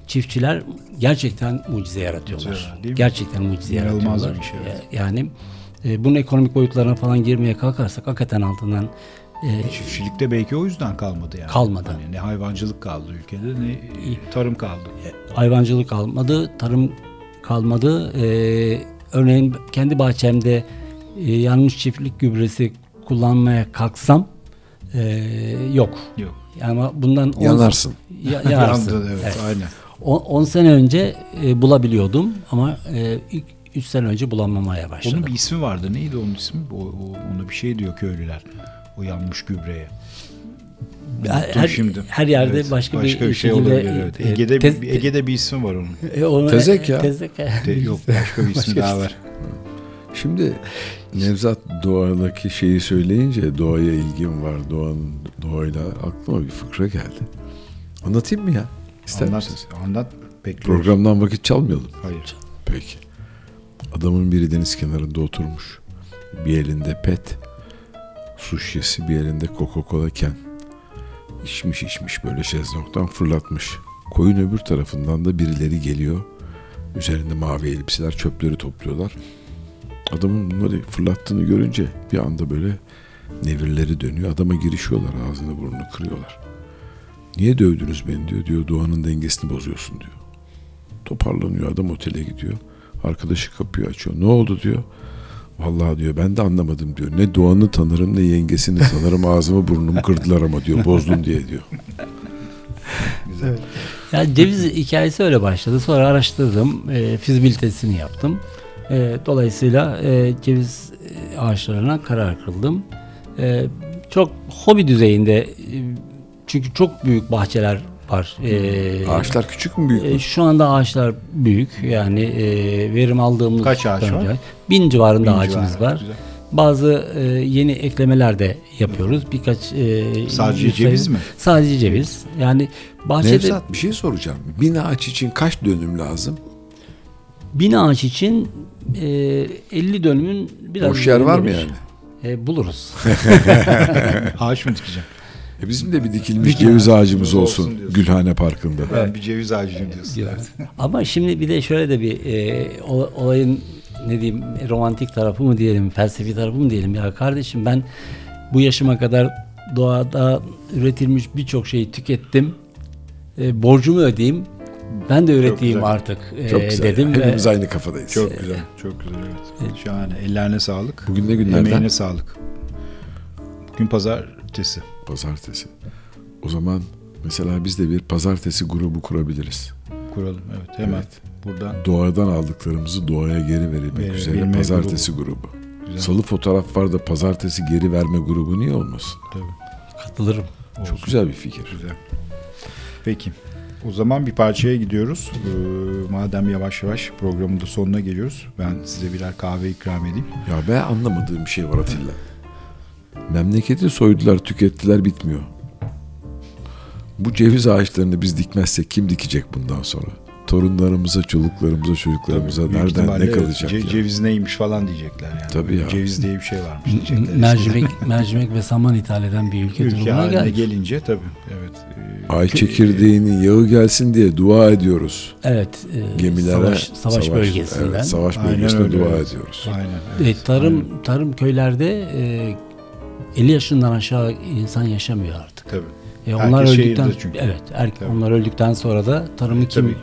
Çiftçiler gerçekten mucize yaratıyorlar. Mi? Gerçekten mucize İnanılmaz yaratıyorlar. bir iş, evet. E, Yani e, bunun ekonomik boyutlarına falan girmeye kalkarsak hakikaten altından e, Çiftçilikte belki o yüzden kalmadı yani. Kalmadı. Hani ne hayvancılık kaldı ülkede ne tarım kaldı. hayvancılık kalmadı, tarım kalmadı. Ee, örneğin kendi bahçemde e, yanmış çiftlik gübresi kullanmaya kalksam e, yok. Yok. Yani ama bundan on- Yanarsın. Ya, yanarsın. Yandı, evet, Evet. aynen. 10 sene önce e, bulabiliyordum ama e, ilk 3 sene önce bulamamaya başladım. Onun bir ismi vardı. Neydi onun ismi? O, o, ona bir şey diyor köylüler. O yanmış gübreye. her, Unuttum her, şimdi. her yerde Evet, başka, bir, şey şekilde, olabilir. Evet. e, Ege'de, tez- bir, Ege'de bir ismi var onun. e, onu- Tezek ya. Tezek. De- yok başka bir ismi Başka daha bir- var. Şimdi Nevzat doğadaki şeyi söyleyince doğaya ilgim var. Doğanın doğayla aklıma bir fıkra geldi. Anlatayım mı ya? İster misiniz? Anlat, anlat. Bekliyoruz. Programdan vakit çalmayalım. Hayır. Peki. Adamın biri deniz kenarında oturmuş. Bir elinde pet, su şişesi, bir elinde Coca-Cola ken. İçmiş içmiş böyle şezlongdan fırlatmış. Koyun öbür tarafından da birileri geliyor. Üzerinde mavi elbiseler çöpleri topluyorlar. Adamın bunları fırlattığını görünce bir anda böyle nevirleri dönüyor. Adama girişiyorlar ağzını burnunu kırıyorlar. Niye dövdünüz beni diyor. Diyor doğanın dengesini bozuyorsun diyor. Toparlanıyor adam otele gidiyor. Arkadaşı kapıyı açıyor. Ne oldu diyor. Vallahi diyor ben de anlamadım diyor. Ne doğanı tanırım ne yengesini tanırım ağzımı burnumu kırdılar ama diyor bozdun diye diyor. Ya ceviz hikayesi öyle başladı. Sonra araştırdım, e, fizibilitesini yaptım. E, dolayısıyla e, ceviz e, ağaçlarına karar kıldım. E, çok hobi düzeyinde, e, çünkü çok büyük bahçeler var. E, Ağaçlar küçük mü büyük mü? e, şu anda ağaçlar büyük, yani e, verim aldığımız Kaç ağaç var? önce- Bin civarında Bin ağacımız civarı, var. güzel. Bazı e, yeni eklemeler de yapıyoruz. Birkaç e, Sadece ceviz sayı- mi? Sadece ceviz. Yani bahçede Nevzat bir şey soracağım. Bin ağaç için kaç dönüm lazım? Bin ağaç için e, 50 dönümün biraz Boş yer var mı yani? E, buluruz. Ağaç mı dikeceğim? E bizim de bir dikilmiş ceviz ağacımız Olsun olsun. Gülhane Parkı'nda. Ben bir ceviz ağacıyım diyorsun. Ama şimdi bir de şöyle de bir e, olayın ne diyeyim romantik tarafı mı diyelim, felsefi tarafı mı diyelim ya kardeşim ben bu yaşıma kadar doğada üretilmiş birçok şeyi tükettim. E, borcumu ödeyeyim. Ben de üreteyim güzel. artık e, Çok güzel. dedim ve Hepimiz aynı kafadayız. Çok güzel. Çok güzel evet. Şahane. Ellerine sağlık. Bugün ne günlerden? Emeğine sağlık. Bugün pazartesi. Pazartesi. O zaman mesela biz de bir pazartesi grubu kurabiliriz. Kuralım. Evet hemen Evet. buradan. Doğadan aldıklarımızı doğaya geri verilmek Verebilme üzere pazartesi grubu. Güzel. Salı fotoğraf var da pazartesi geri verme grubu niye olmasın? Tabii. katılırım. Çok güzel bir fikir. Güzel. Peki. O zaman bir parçaya gidiyoruz. Ee, madem yavaş yavaş programın da sonuna geliyoruz. Ben size birer kahve ikram edeyim. Ya ben anlamadığım bir şey var Atilla. Memleketi soydular, tükettiler bitmiyor. Bu ceviz ağaçlarını biz dikmezsek kim dikecek bundan sonra? Torunlarımıza, çocuklarımıza, çocuklarımıza Büyük nereden ne evet, kalacak ce- ya? Ceviz neymiş falan diyecekler yani. Tabii ya. Ceviz diye bir şey varmış diyecekler. mercimek mercimek ve saman ithal eden bir ülke, Ülke durumuna geldik. gelince tabii. Evet. Ee, Ay çekirdeğinin yağı gelsin diye dua ediyoruz. Evet, e, Gemilere savaş, savaş, bölgesinden. Evet, savaş Aynen bölgesine öyle, dua evet. ediyoruz. Aynen. E, Evet. tarım tarım köylerde e, 50 yaşından aşağı insan yaşamıyor artık. Tabii. E, onlar Herkes öldükten çünkü. evet, er, Tabii. onlar öldükten sonra da tarımı kim Tabii.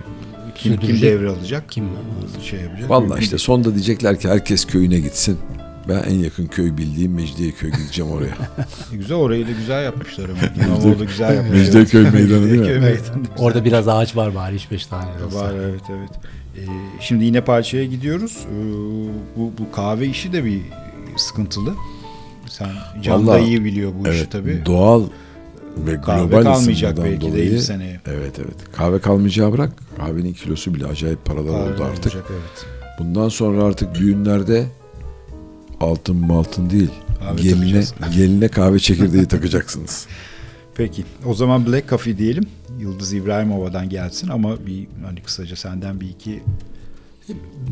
Kim, kim sürdürecek? devralacak? Kim? şey yapacak? Vallahi işte sonda diyecekler ki herkes köyüne gitsin. Ben en yakın köy bildiğim Mecidiyeköy gideceğim oraya. E, Güzel orayı da güzel yapmışlar ama. İmamoğlu da güzel yapmış. Mecidiyeköy meydanı değil mi? Meydanı. Orada biraz ağaç var bari 3-5 tane. Var evet evet. Ee, şimdi yine parçaya gidiyoruz. Ee, bu, bu kahve işi de bir sıkıntılı. Sen Can da Vallahi, iyi biliyor bu işi Evet, tabii. doğal ve Kahve global kalmayacak belki de dolayı. 50 seneye. Evet evet. Kahve kalmayacağı bırak. Kahvenin kilosu bile acayip paralar Kahve oldu artık. olacak, evet. Bundan sonra artık düğünlerde altın maltın değil. Kahve geline, takacağız. geline kahve çekirdeği takacaksınız. Peki o zaman Black Coffee diyelim. Yıldız İbrahimova'dan gelsin ama bir hani kısaca senden bir iki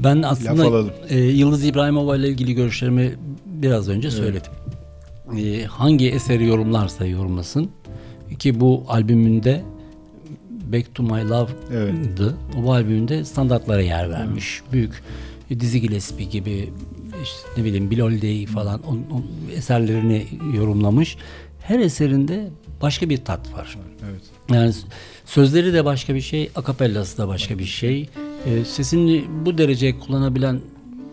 Ben aslında e, Yıldız İbrahimova ile ilgili görüşlerimi biraz önce söyledim. E, hangi eseri yorumlarsa yorumlasın ki bu albümünde Back to My Love'dı. Bu albümünde standartlara yer vermiş. Büyük e, Dizzy Gillespie gibi işte ne bileyim Bill Holiday falan onun, onun eserlerini yorumlamış. Her eserinde başka bir tat var. Evet. Yani sözleri de başka bir şey, akapellası da başka bir şey. E, sesini bu derece kullanabilen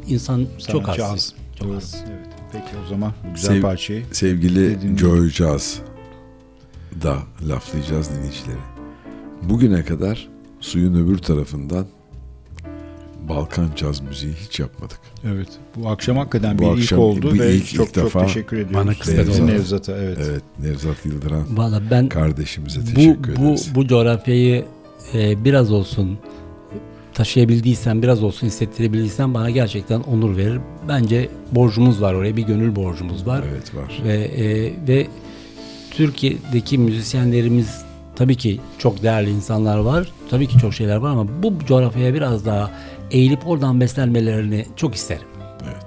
insan çok az. Sanatçı az. Çok Doğru. az. Evet. Peki o zaman bu güzel Sev- parçayı Sevgili Jazz da laflayacağız dinleyicileri. Bugüne kadar suyun öbür tarafından Balkan caz müziği hiç yapmadık. Evet. Bu akşam hakikaten Bu bir akşam ilk oldu bir ve ilk- çok ilk çok defa teşekkür ediyoruz. bana oldu. Nevzat'a evet. Evet, Nevzat Yıldıran Valla ben kardeşimize bu teşekkür bu ederiz. bu coğrafyayı e, biraz olsun taşıyabildiysen, biraz olsun hissettirebildiysen bana gerçekten onur verir. Bence borcumuz var oraya, bir gönül borcumuz var. Evet var. Ve e, ve Türkiye'deki müzisyenlerimiz tabii ki çok değerli insanlar var. Tabii ki çok şeyler var ama bu coğrafyaya biraz daha eğilip oradan beslenmelerini çok isterim. Evet.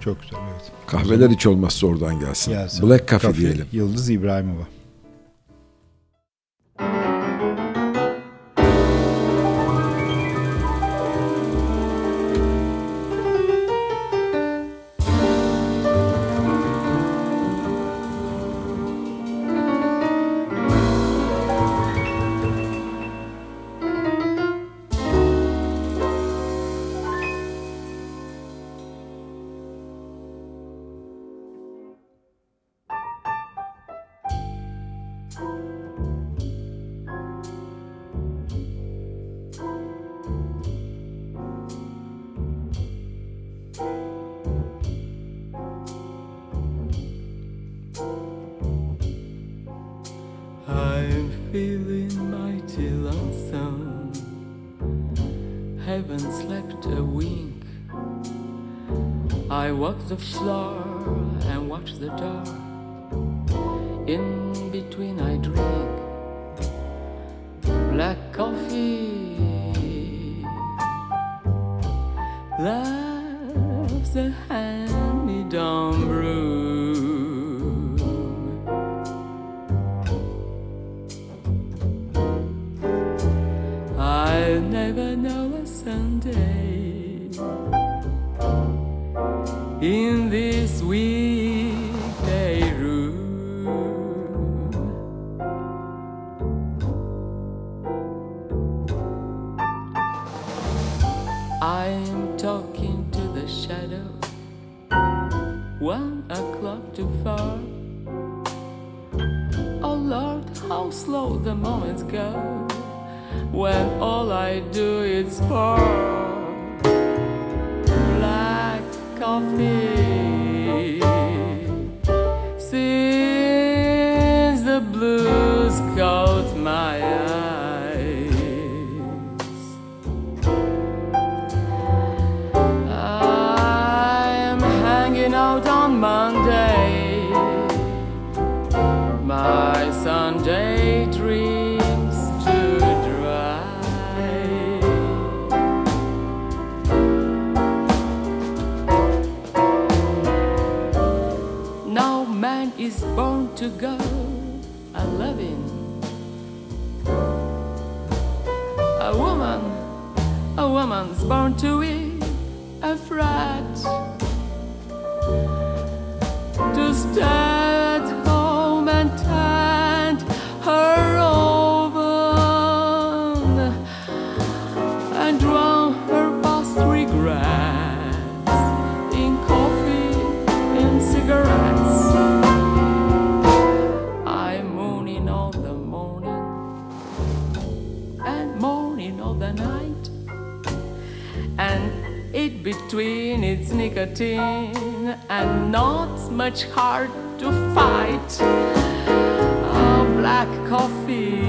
Çok güzel evet. Kahveler hiç olmazsa oradan gelsin. Gelsin. Black Coffee, diyelim. Yıldız İbrahimova. Between its nicotine and not much hard to fight. Oh, black coffee,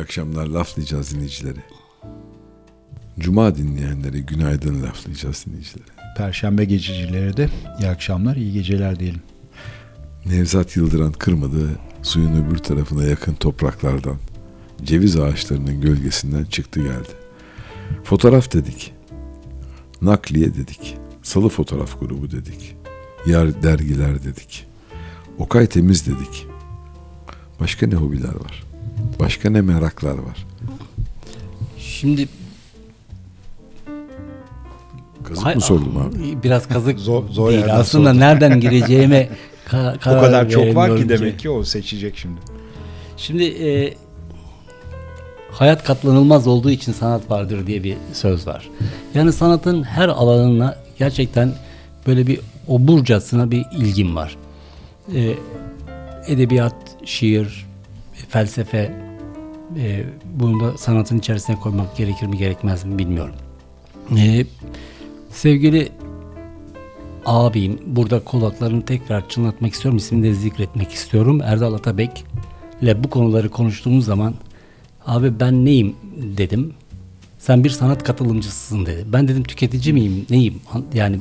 İyi akşamlar laflayacağız dinleyicileri. Cuma dinleyenlere günaydın laflayacağız dinleyicileri. Perşembe gececileri de iyi akşamlar, iyi geceler diyelim. Nevzat Yıldıran kırmadı suyun öbür tarafına yakın topraklardan, ceviz ağaçlarının gölgesinden çıktı geldi. Fotoğraf dedik, nakliye dedik, salı fotoğraf grubu dedik, yer dergiler dedik, Okay temiz dedik. Başka ne hobiler var? Başka ne meraklar var? Şimdi Kazık Hay- mı sordum abi? Biraz kazık Zor- zor değil. Aslında sordum. nereden gireceğime ka- O karar kadar çok var ki demek ki o seçecek şimdi. Şimdi e, hayat katlanılmaz olduğu için sanat vardır diye bir söz var. Yani sanatın her alanına gerçekten böyle bir oburcasına bir ilgim var. E, edebiyat, şiir, felsefe e, bunu da sanatın içerisine koymak gerekir mi gerekmez mi bilmiyorum. E, sevgili abim burada kulaklarını tekrar çınlatmak istiyorum. İsmini de zikretmek istiyorum. Erdal Atabek ile bu konuları konuştuğumuz zaman abi ben neyim dedim. Sen bir sanat katılımcısısın dedi. Ben dedim tüketici miyim neyim An- yani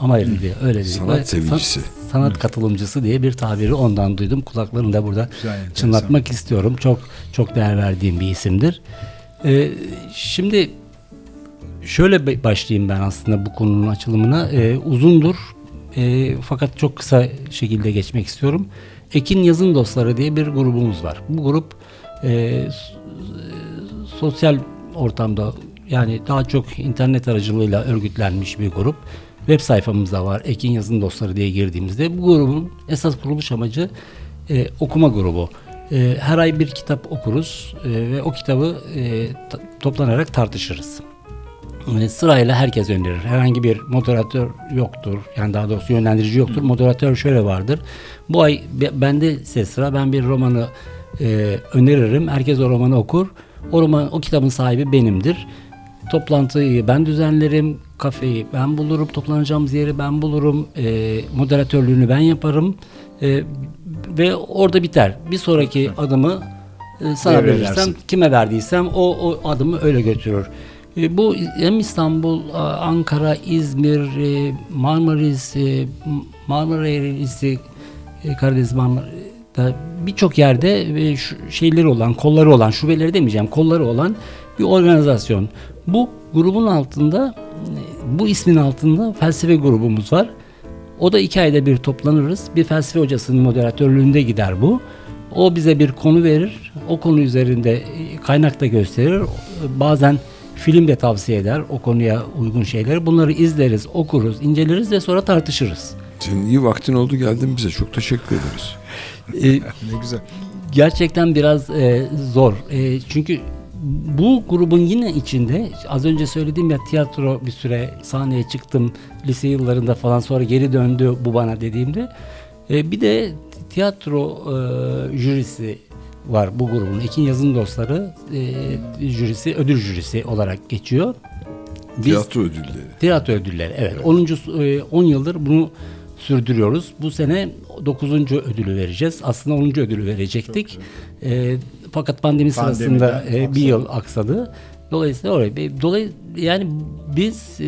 ama öyle dedi. Öyle dedi. Sanat sevicisi. san- sanat katılımcısı diye bir tabiri ondan duydum. Kulaklarını da burada Güzel, enteresan. çınlatmak istiyorum. Çok çok değer verdiğim bir isimdir. Ee, şimdi şöyle başlayayım ben aslında bu konunun açılımına. Ee, uzundur E, fakat çok kısa şekilde geçmek istiyorum. Ekin Yazın Dostları diye bir grubumuz var. Bu grup e, e, sosyal ortamda yani daha çok internet aracılığıyla örgütlenmiş bir grup. Web sayfamızda var. Ekin Yazın Dostları diye girdiğimizde bu grubun esas kuruluş amacı e, okuma grubu. E, her ay bir kitap okuruz e, ve o kitabı e, toplanarak tartışırız. E, sırayla herkes önerir. Herhangi bir moderatör yoktur. Yani daha doğrusu yönlendirici yoktur. Moderatör şöyle vardır. Bu ay be- bende sıra ben bir romanı e, öneririm. Herkes o romanı okur. O roman, o kitabın sahibi benimdir. Toplantıyı ben düzenlerim. Kafeyi ben bulurum. Toplanacağımız yeri ben bulurum. E, moderatörlüğünü ben yaparım. E, ve orada biter. Bir sonraki adımı e, sana Devredersin. verirsem kime verdiysem o, o adımı öyle götürür. E, bu hem İstanbul, Ankara, İzmir, e, Marmaris, e, Marmara Eğrisi, e, Karadeniz Marmara'da birçok yerde e, şeyleri olan, kolları olan, şubeleri demeyeceğim, kolları olan bir organizasyon. Bu grubun altında, e, bu ismin altında felsefe grubumuz var. O da iki ayda bir toplanırız. Bir felsefe hocasının moderatörlüğünde gider bu. O bize bir konu verir. O konu üzerinde e, kaynak da gösterir. Bazen film de tavsiye eder o konuya uygun şeyleri. Bunları izleriz, okuruz, inceleriz ve sonra tartışırız. Senin iyi vaktin oldu geldin bize. Çok teşekkür ederiz. E, Ne güzel. gerçekten biraz e, zor. E, çünkü bu grubun yine içinde az önce söylediğim ya tiyatro bir süre sahneye çıktım lise yıllarında falan sonra geri döndü bu bana dediğimde e, bir de tiyatro e, jürisi var bu grubun. Ekin Yazın Dostları e, jürisi ödül jürisi olarak geçiyor. Biz- Tiyatro ödülleri. Tiyatro ödülleri evet. 10. e, 10 yıldır bunu sürdürüyoruz. Bu sene 9. ödülü vereceğiz. Aslında 10. ödülü verecektik. E, fakat pandemi sırasında Pandemiden e, bir yıl aksadı. Dolayısıyla oraya bir- dolay yani biz e,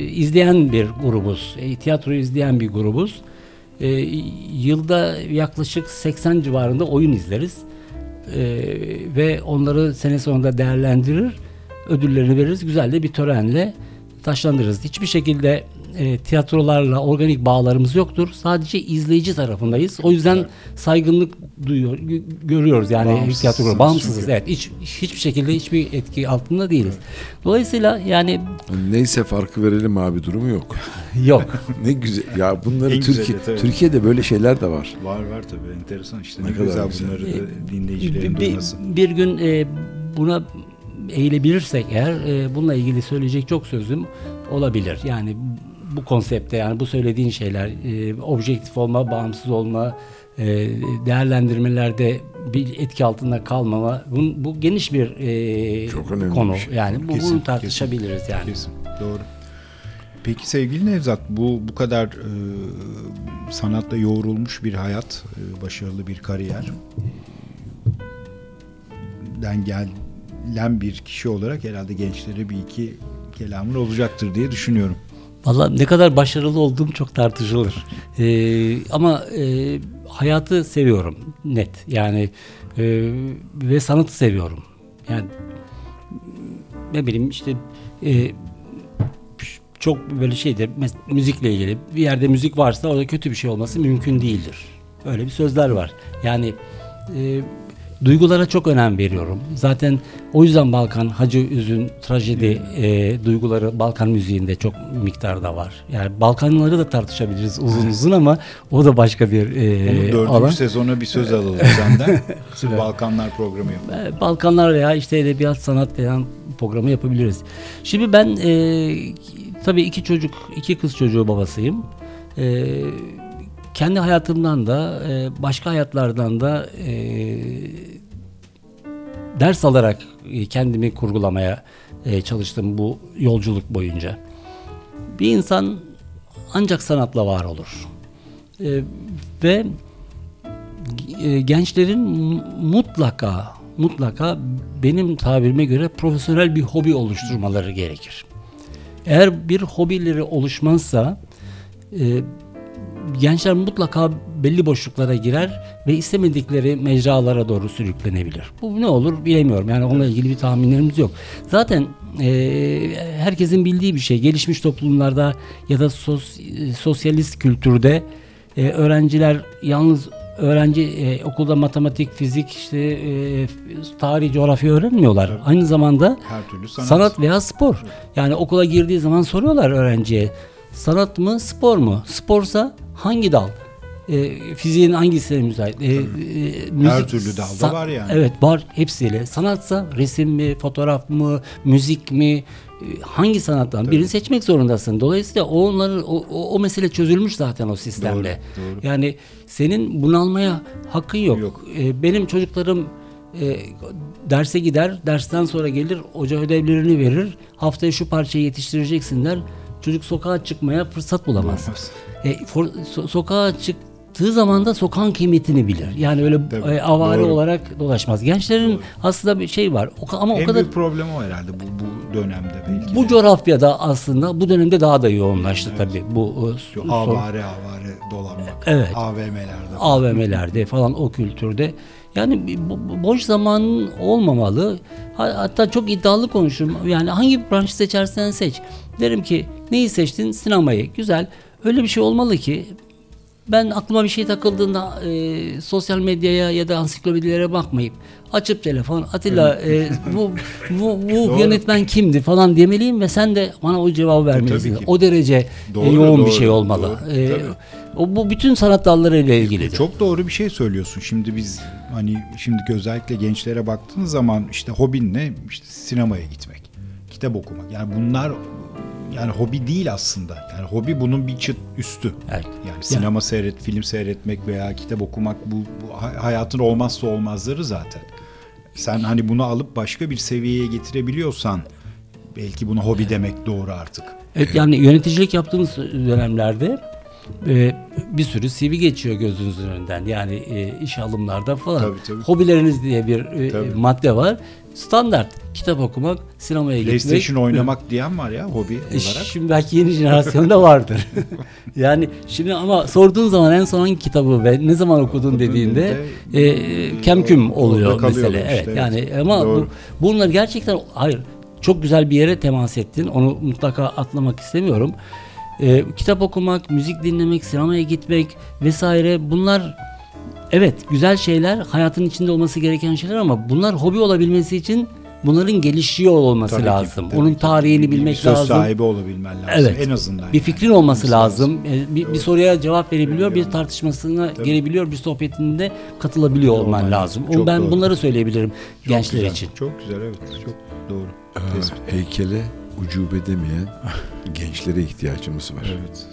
izleyen bir grubuz. E, tiyatroyu izleyen bir grubuz. E, yılda yaklaşık 80 civarında oyun izleriz. E, ve onları sene sonunda değerlendirir. Ödüllerini veririz. Güzel de bir törenle taşlandırırız. Hiçbir şekilde e, tiyatrolarla organik bağlarımız yoktur. Sadece izleyici tarafındayız. O yüzden saygınlık duyuyor, gö- görüyoruz yani Bağımsızsınız tiyatro bağımsızız. çünkü. Evet, hiç hiçbir şekilde hiçbir etki altında değiliz. Dolayısıyla yani neyse farkı verelim abi durumu yok. yok. Ne güzel. Ya bunları En güzeli, Türkiye tabii. Türkiye'de böyle şeyler de var. Var var tabii enteresan işte. Ne, Ne kadar güzel, güzel. bunları da dinleyicilerin bir, duyması. bir gün e, buna eğilebilirsek eğer e, bununla ilgili söyleyecek çok sözüm olabilir. Yani bu konsepte yani bu söylediğin şeyler e, objektif olma, bağımsız olma, e, değerlendirmelerde bir etki altında kalmama bu, bu geniş bir e, Çok önemli konu. bir şey. Yani bu, Kesin, bunu tartışabiliriz yani. Kesin. Doğru. Peki sevgili Nevzat bu bu kadar e, sanatla yoğrulmuş bir hayat, e, başarılı bir kariyer den gelen bir kişi olarak herhalde gençlere bir iki kelamın olacaktır diye düşünüyorum. Valla ne kadar başarılı olduğum çok tartışılır. Ee, ama e, hayatı seviyorum net. Yani e, ve sanatı seviyorum. Yani ne bileyim işte e, çok böyle şeydir müzikle ilgili bir yerde müzik varsa orada kötü bir şey olması mümkün değildir. Öyle bir sözler var. Yani e, duygulara çok önem veriyorum. Zaten o yüzden Balkan, Hacı Üzün, trajedi e, duyguları Balkan müziğinde çok miktarda var. Yani Balkanları da tartışabiliriz uzun uzun ama o da başka bir e, Onu dördüncü alan. sezona bir söz alalım senden. Sırf Balkanlar programı yok. E, Balkanlar veya işte edebiyat sanat falan programı yapabiliriz. Şimdi ben e, tabii iki çocuk, iki kız çocuğu babasıyım. E, kendi hayatımdan da e, başka hayatlardan da e, ders alarak e, kendimi kurgulamaya e, çalıştım bu yolculuk boyunca. Bir insan ancak sanatla var olur. E, ve e, gençlerin mu- mutlaka mutlaka benim tabirime göre profesyonel bir hobi oluşturmaları gerekir. Eğer bir hobileri oluşmazsa e, gençler mutlaka belli boşluklara girer ve istemedikleri mecralara doğru sürüklenebilir. Bu ne olur bilemiyorum. Yani onunla ilgili bir tahminlerimiz yok. Zaten e, herkesin bildiği bir şey. Gelişmiş toplumlarda ya da sos, sosyalist kültürde e, öğrenciler yalnız öğrenci e, okulda matematik, fizik, işte e, tarih, coğrafya öğrenmiyorlar. Aynı zamanda Her türlü sanat. sanat veya spor. Yani okula girdiği zaman soruyorlar öğrenciye. Sanat mı, spor mu? Sporsa hangi dal? E, fiziğin hangisine müsait? E, e, müzik- türlü dalda var yani. Evet var hepsiyle. Sanatsa resim mi, fotoğraf mı, müzik mi? e, Hangi sanattan birini seçmek zorundasın. Dolayısıyla onların o, o, o mesele çözülmüş zaten o sistemde. Doğru, doğru. Yani senin bunalmaya hakkın yok. Yok. E, benim çocuklarım e, derse gider, dersten sonra gelir, hoca ödevlerini verir. Haftaya şu parçayı yetiştireceksin der. Çocuk sokağa çıkmaya fırsat bulamaz. Bulamaz. E, for, so- sokağa çıktığı zaman da sokağın kıymetini bilir. Yani öyle Tabii, e, avare doğru. olarak dolaşmaz. Gençlerin aslında bir şey var. O, ama o En kadar büyük problem o herhalde bu, bu dönemde belki. bu de. coğrafyada aslında bu dönemde daha da yoğunlaştı tabii. Bu e, son- avare avare dolanmak. Evet. AVM'lerde. AVM'lerde falan o kültürde. Yani boş zamanın olmamalı. Ha- Hatta çok iddialı konuşurum. Yani hangi branşı seçersen seç. Derim ki neyi seçtin? Sinemayı. Güzel. Öyle bir şey olmalı ki ben aklıma bir şey takıldığında e, sosyal medyaya ya da ansiklopedilere bakmayıp açıp telefon Atilla e, bu bu, bu yönetmen kimdi falan demeliyim ve sen de bana o cevabı vermelisin. O derece e, Doğru, yoğun bir doğru, şey olmalı. doğru. E, Tabii. o bu bütün sanat dallarıyla ilgili. Çok doğru bir şey söylüyorsun. Şimdi biz hani şimdiki özellikle gençlere baktığınız zaman işte hobin ne? İşte sinemaya gitmek, kitap okumak. Yani bunlar yani hobi değil aslında. Yani hobi bunun bir çıt üstü. Evet. Yani sinema seyret, film seyretmek veya kitap okumak bu, bu hay- hayatın olmazsa olmazları zaten. Sen hani bunu alıp başka bir seviyeye getirebiliyorsan belki buna hobi demek doğru artık. Evet yani yöneticilik yaptığımız dönemlerde e, bir sürü CV geçiyor gözünüzün önünden. Yani e, iş alımlarda falan. Tabii, tabii. Hobileriniz diye bir e, Tabii. madde var. Standart kitap okumak, sinemaya gitmek. PlayStation oynamak diyen var ya hobi E, olarak. Şimdi belki yeni jenerasyonda vardır. yani şimdi ama sorduğun zaman en son hangi kitabı ve ne zaman okudun dediğinde e, kemküm oluyor mesele. işte, evet. evet. Yani ama bu, bunlar gerçekten hayır çok güzel bir yere temas ettin. Onu mutlaka atlamak istemiyorum. E, kitap okumak, müzik dinlemek, sinemaya gitmek vesaire bunlar evet güzel şeyler, hayatın içinde olması gereken şeyler ama bunlar hobi olabilmesi için bunların gelişiyor olması Tabii ki, lazım. tabii Onun ki. tarihini Bir bilmek söz lazım. sahibi olabilmen lazım. Evet. En azından. Bir yani. fikrin olması Olması lazım. E, Bir, bir soruya cevap verebiliyor, bir tartışmasına Tabii. gelebiliyor, bir sohbetinde katılabiliyor olman Olman lazım. lazım. Çok ben doğru. bunları söyleyebilirim Çok gençler güzel, için. Çok güzel evet. Çok doğru. Tespit. heykele ucube demeyen gençlere ihtiyacımız var. Evet.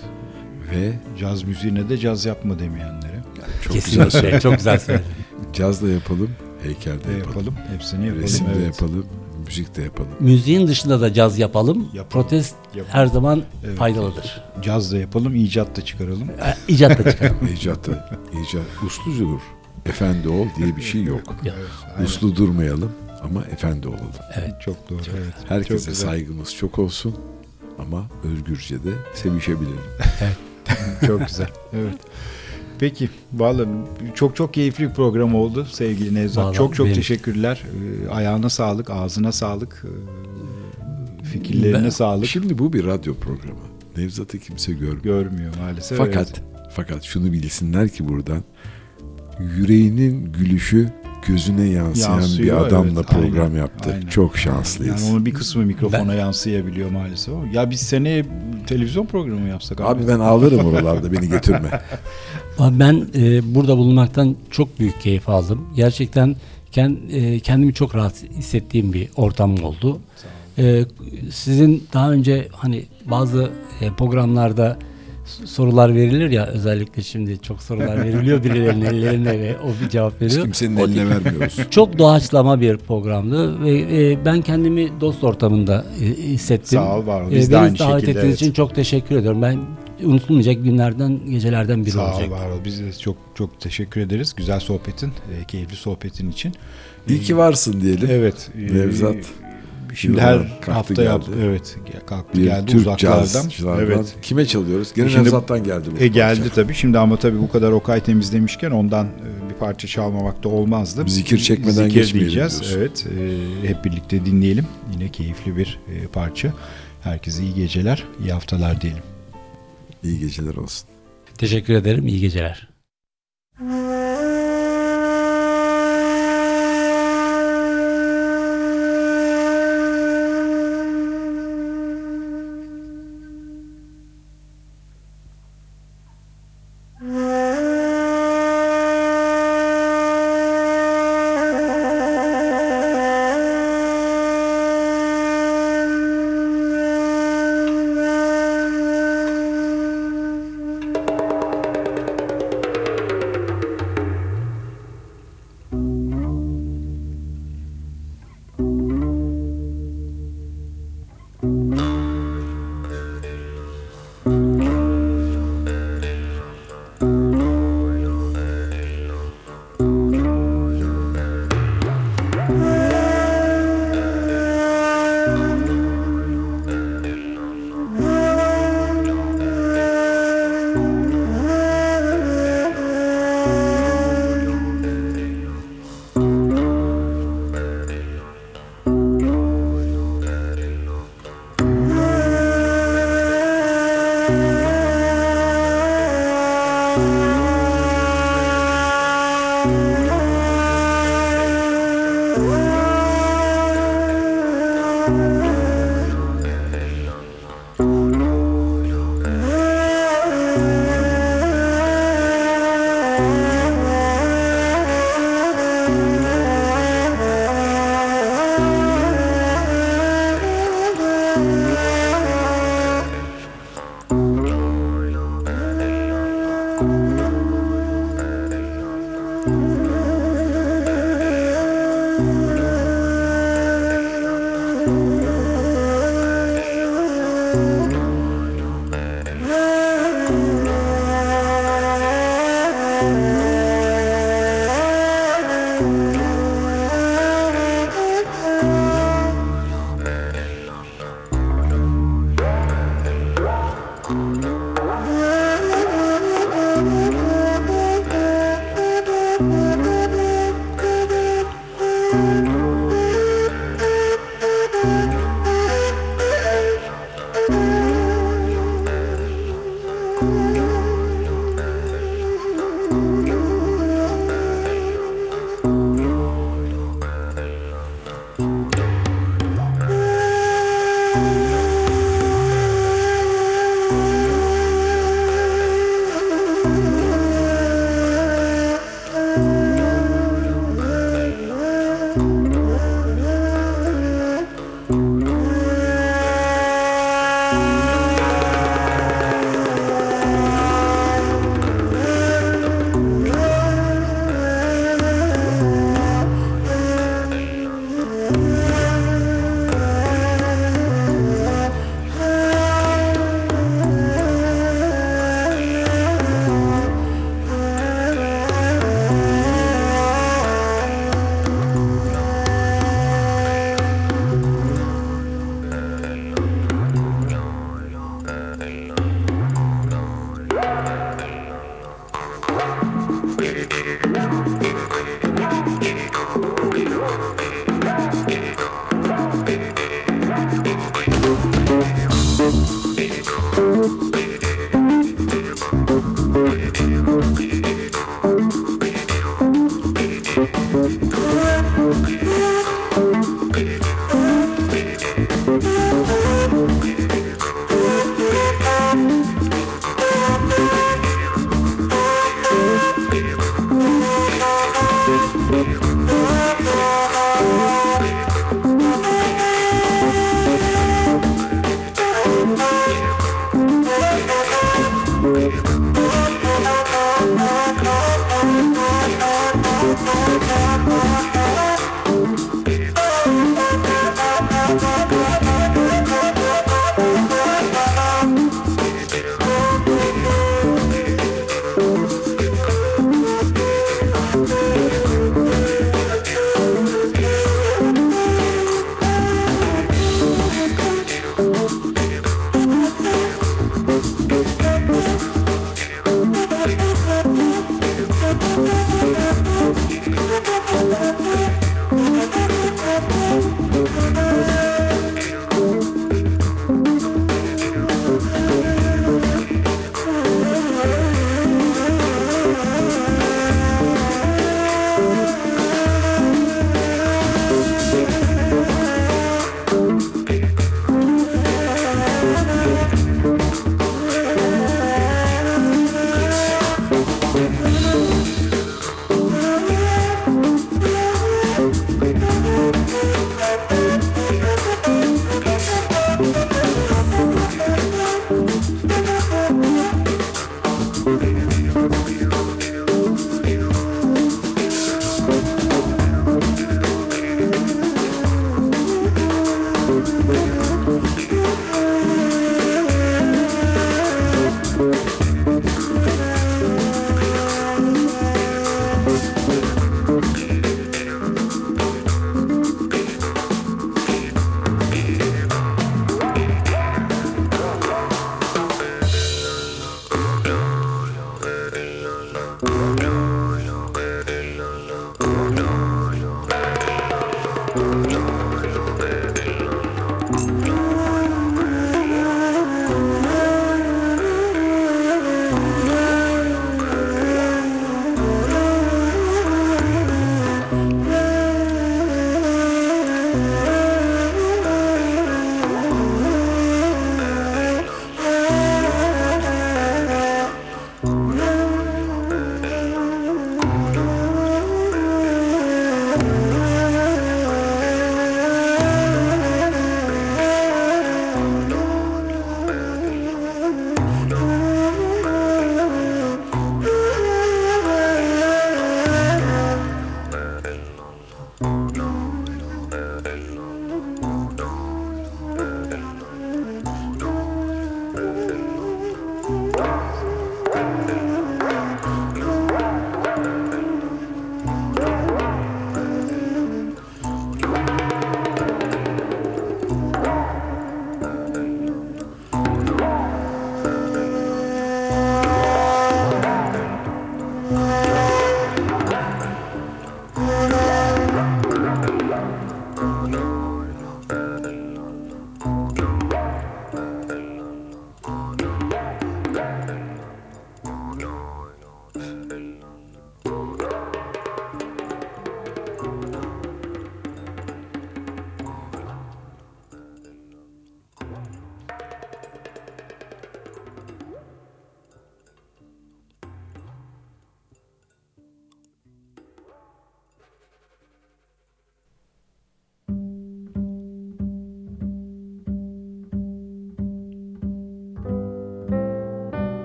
Ve Caz müziğine de caz yapma demeyenlere çok güzel Kesinlikle. söyledin. çok güzel söyledin. Caz da yapalım, heykel de de yapalım. yapalım. Hepsini yapalım. Resim de evet. yapalım, müzik de yapalım. Müziğin dışında da caz yapalım. Yapalım. Protest Yapalım. her zaman Evet. faydalıdır. Caz da yapalım, icat da çıkaralım. E, İcat da çıkarım. İcat da, icat, usluca dur. Efendi ol diye bir şey yok. Ya, Aynen. Uslu durmayalım ama efendi olalım. Çok doğru. Evet. Çok Herkese güzel. saygımız çok olsun ama özgürce de sevişebilelim. Çok güzel. Evet. Peki vallahi çok çok keyifli bir program oldu sevgili Nevzat. Vallahi çok çok benim- teşekkürler. Ee, ayağına sağlık, ağzına sağlık. ee, fikirlerine Ben- sağlık. Şimdi bu bir radyo programı. Nevzat'ı kimse görmüyor. Görmüyor maalesef. Fakat evet. fakat şunu bilsinler ki buradan yüreğinin gülüşü gözüne yansıyan Yansıyor, bir adamla evet, program aynen, yaptı. aynen. Çok şanslıyız. Yani onun bir kısmı mikrofona yansıyabiliyor maalesef. Ya biz seneye televizyon programı yapsak abi. Abi ben ağlarım oralarda beni götürme. Abi Ben e, burada bulunmaktan çok büyük keyif aldım. Gerçekten kend, e, kendimi çok rahat hissettiğim bir ortam oldu. E, sizin daha önce hani bazı e, programlarda sorular verilir ya özellikle şimdi çok sorular veriliyor birilerinin ellerine ve o bir cevap Hiç veriyor. kimsenin O eline vermiyoruz. çok doğaçlama bir programdı ve e, ben kendimi dost ortamında e, hissettim. Sağ ol, var ol. E, Biz de beni aynı davet şekilde, ettiğiniz evet. için çok teşekkür ediyorum. Ben unutulmayacak günlerden, gecelerden biri Sağ ol, olacak. var ol. Biz de çok çok teşekkür ederiz. Güzel sohbetin, e, keyifli sohbetin için. İyi ki varsın diyelim. Evet. e, Nevzat. Şimdi her kalktı hafta geldi. yaptı. Evet kalktı Bir geldi Türk uzaklardan. Evet. Kime çalıyoruz? Gene Şimdi- Nevzat'tan geldi bu E geldi parça. tabii. Şimdi ama tabii bu kadar Okay temizlemişken ondan e, bir parça çalmamak da olmazdı. Zikir çekmeden Zikir geçmeyelim diyeceğiz. diyorsun. Evet. e, hep birlikte dinleyelim. Yine keyifli bir e, parça. Herkese iyi geceler, iyi haftalar diyelim. İyi geceler olsun. Teşekkür ederim. İyi geceler.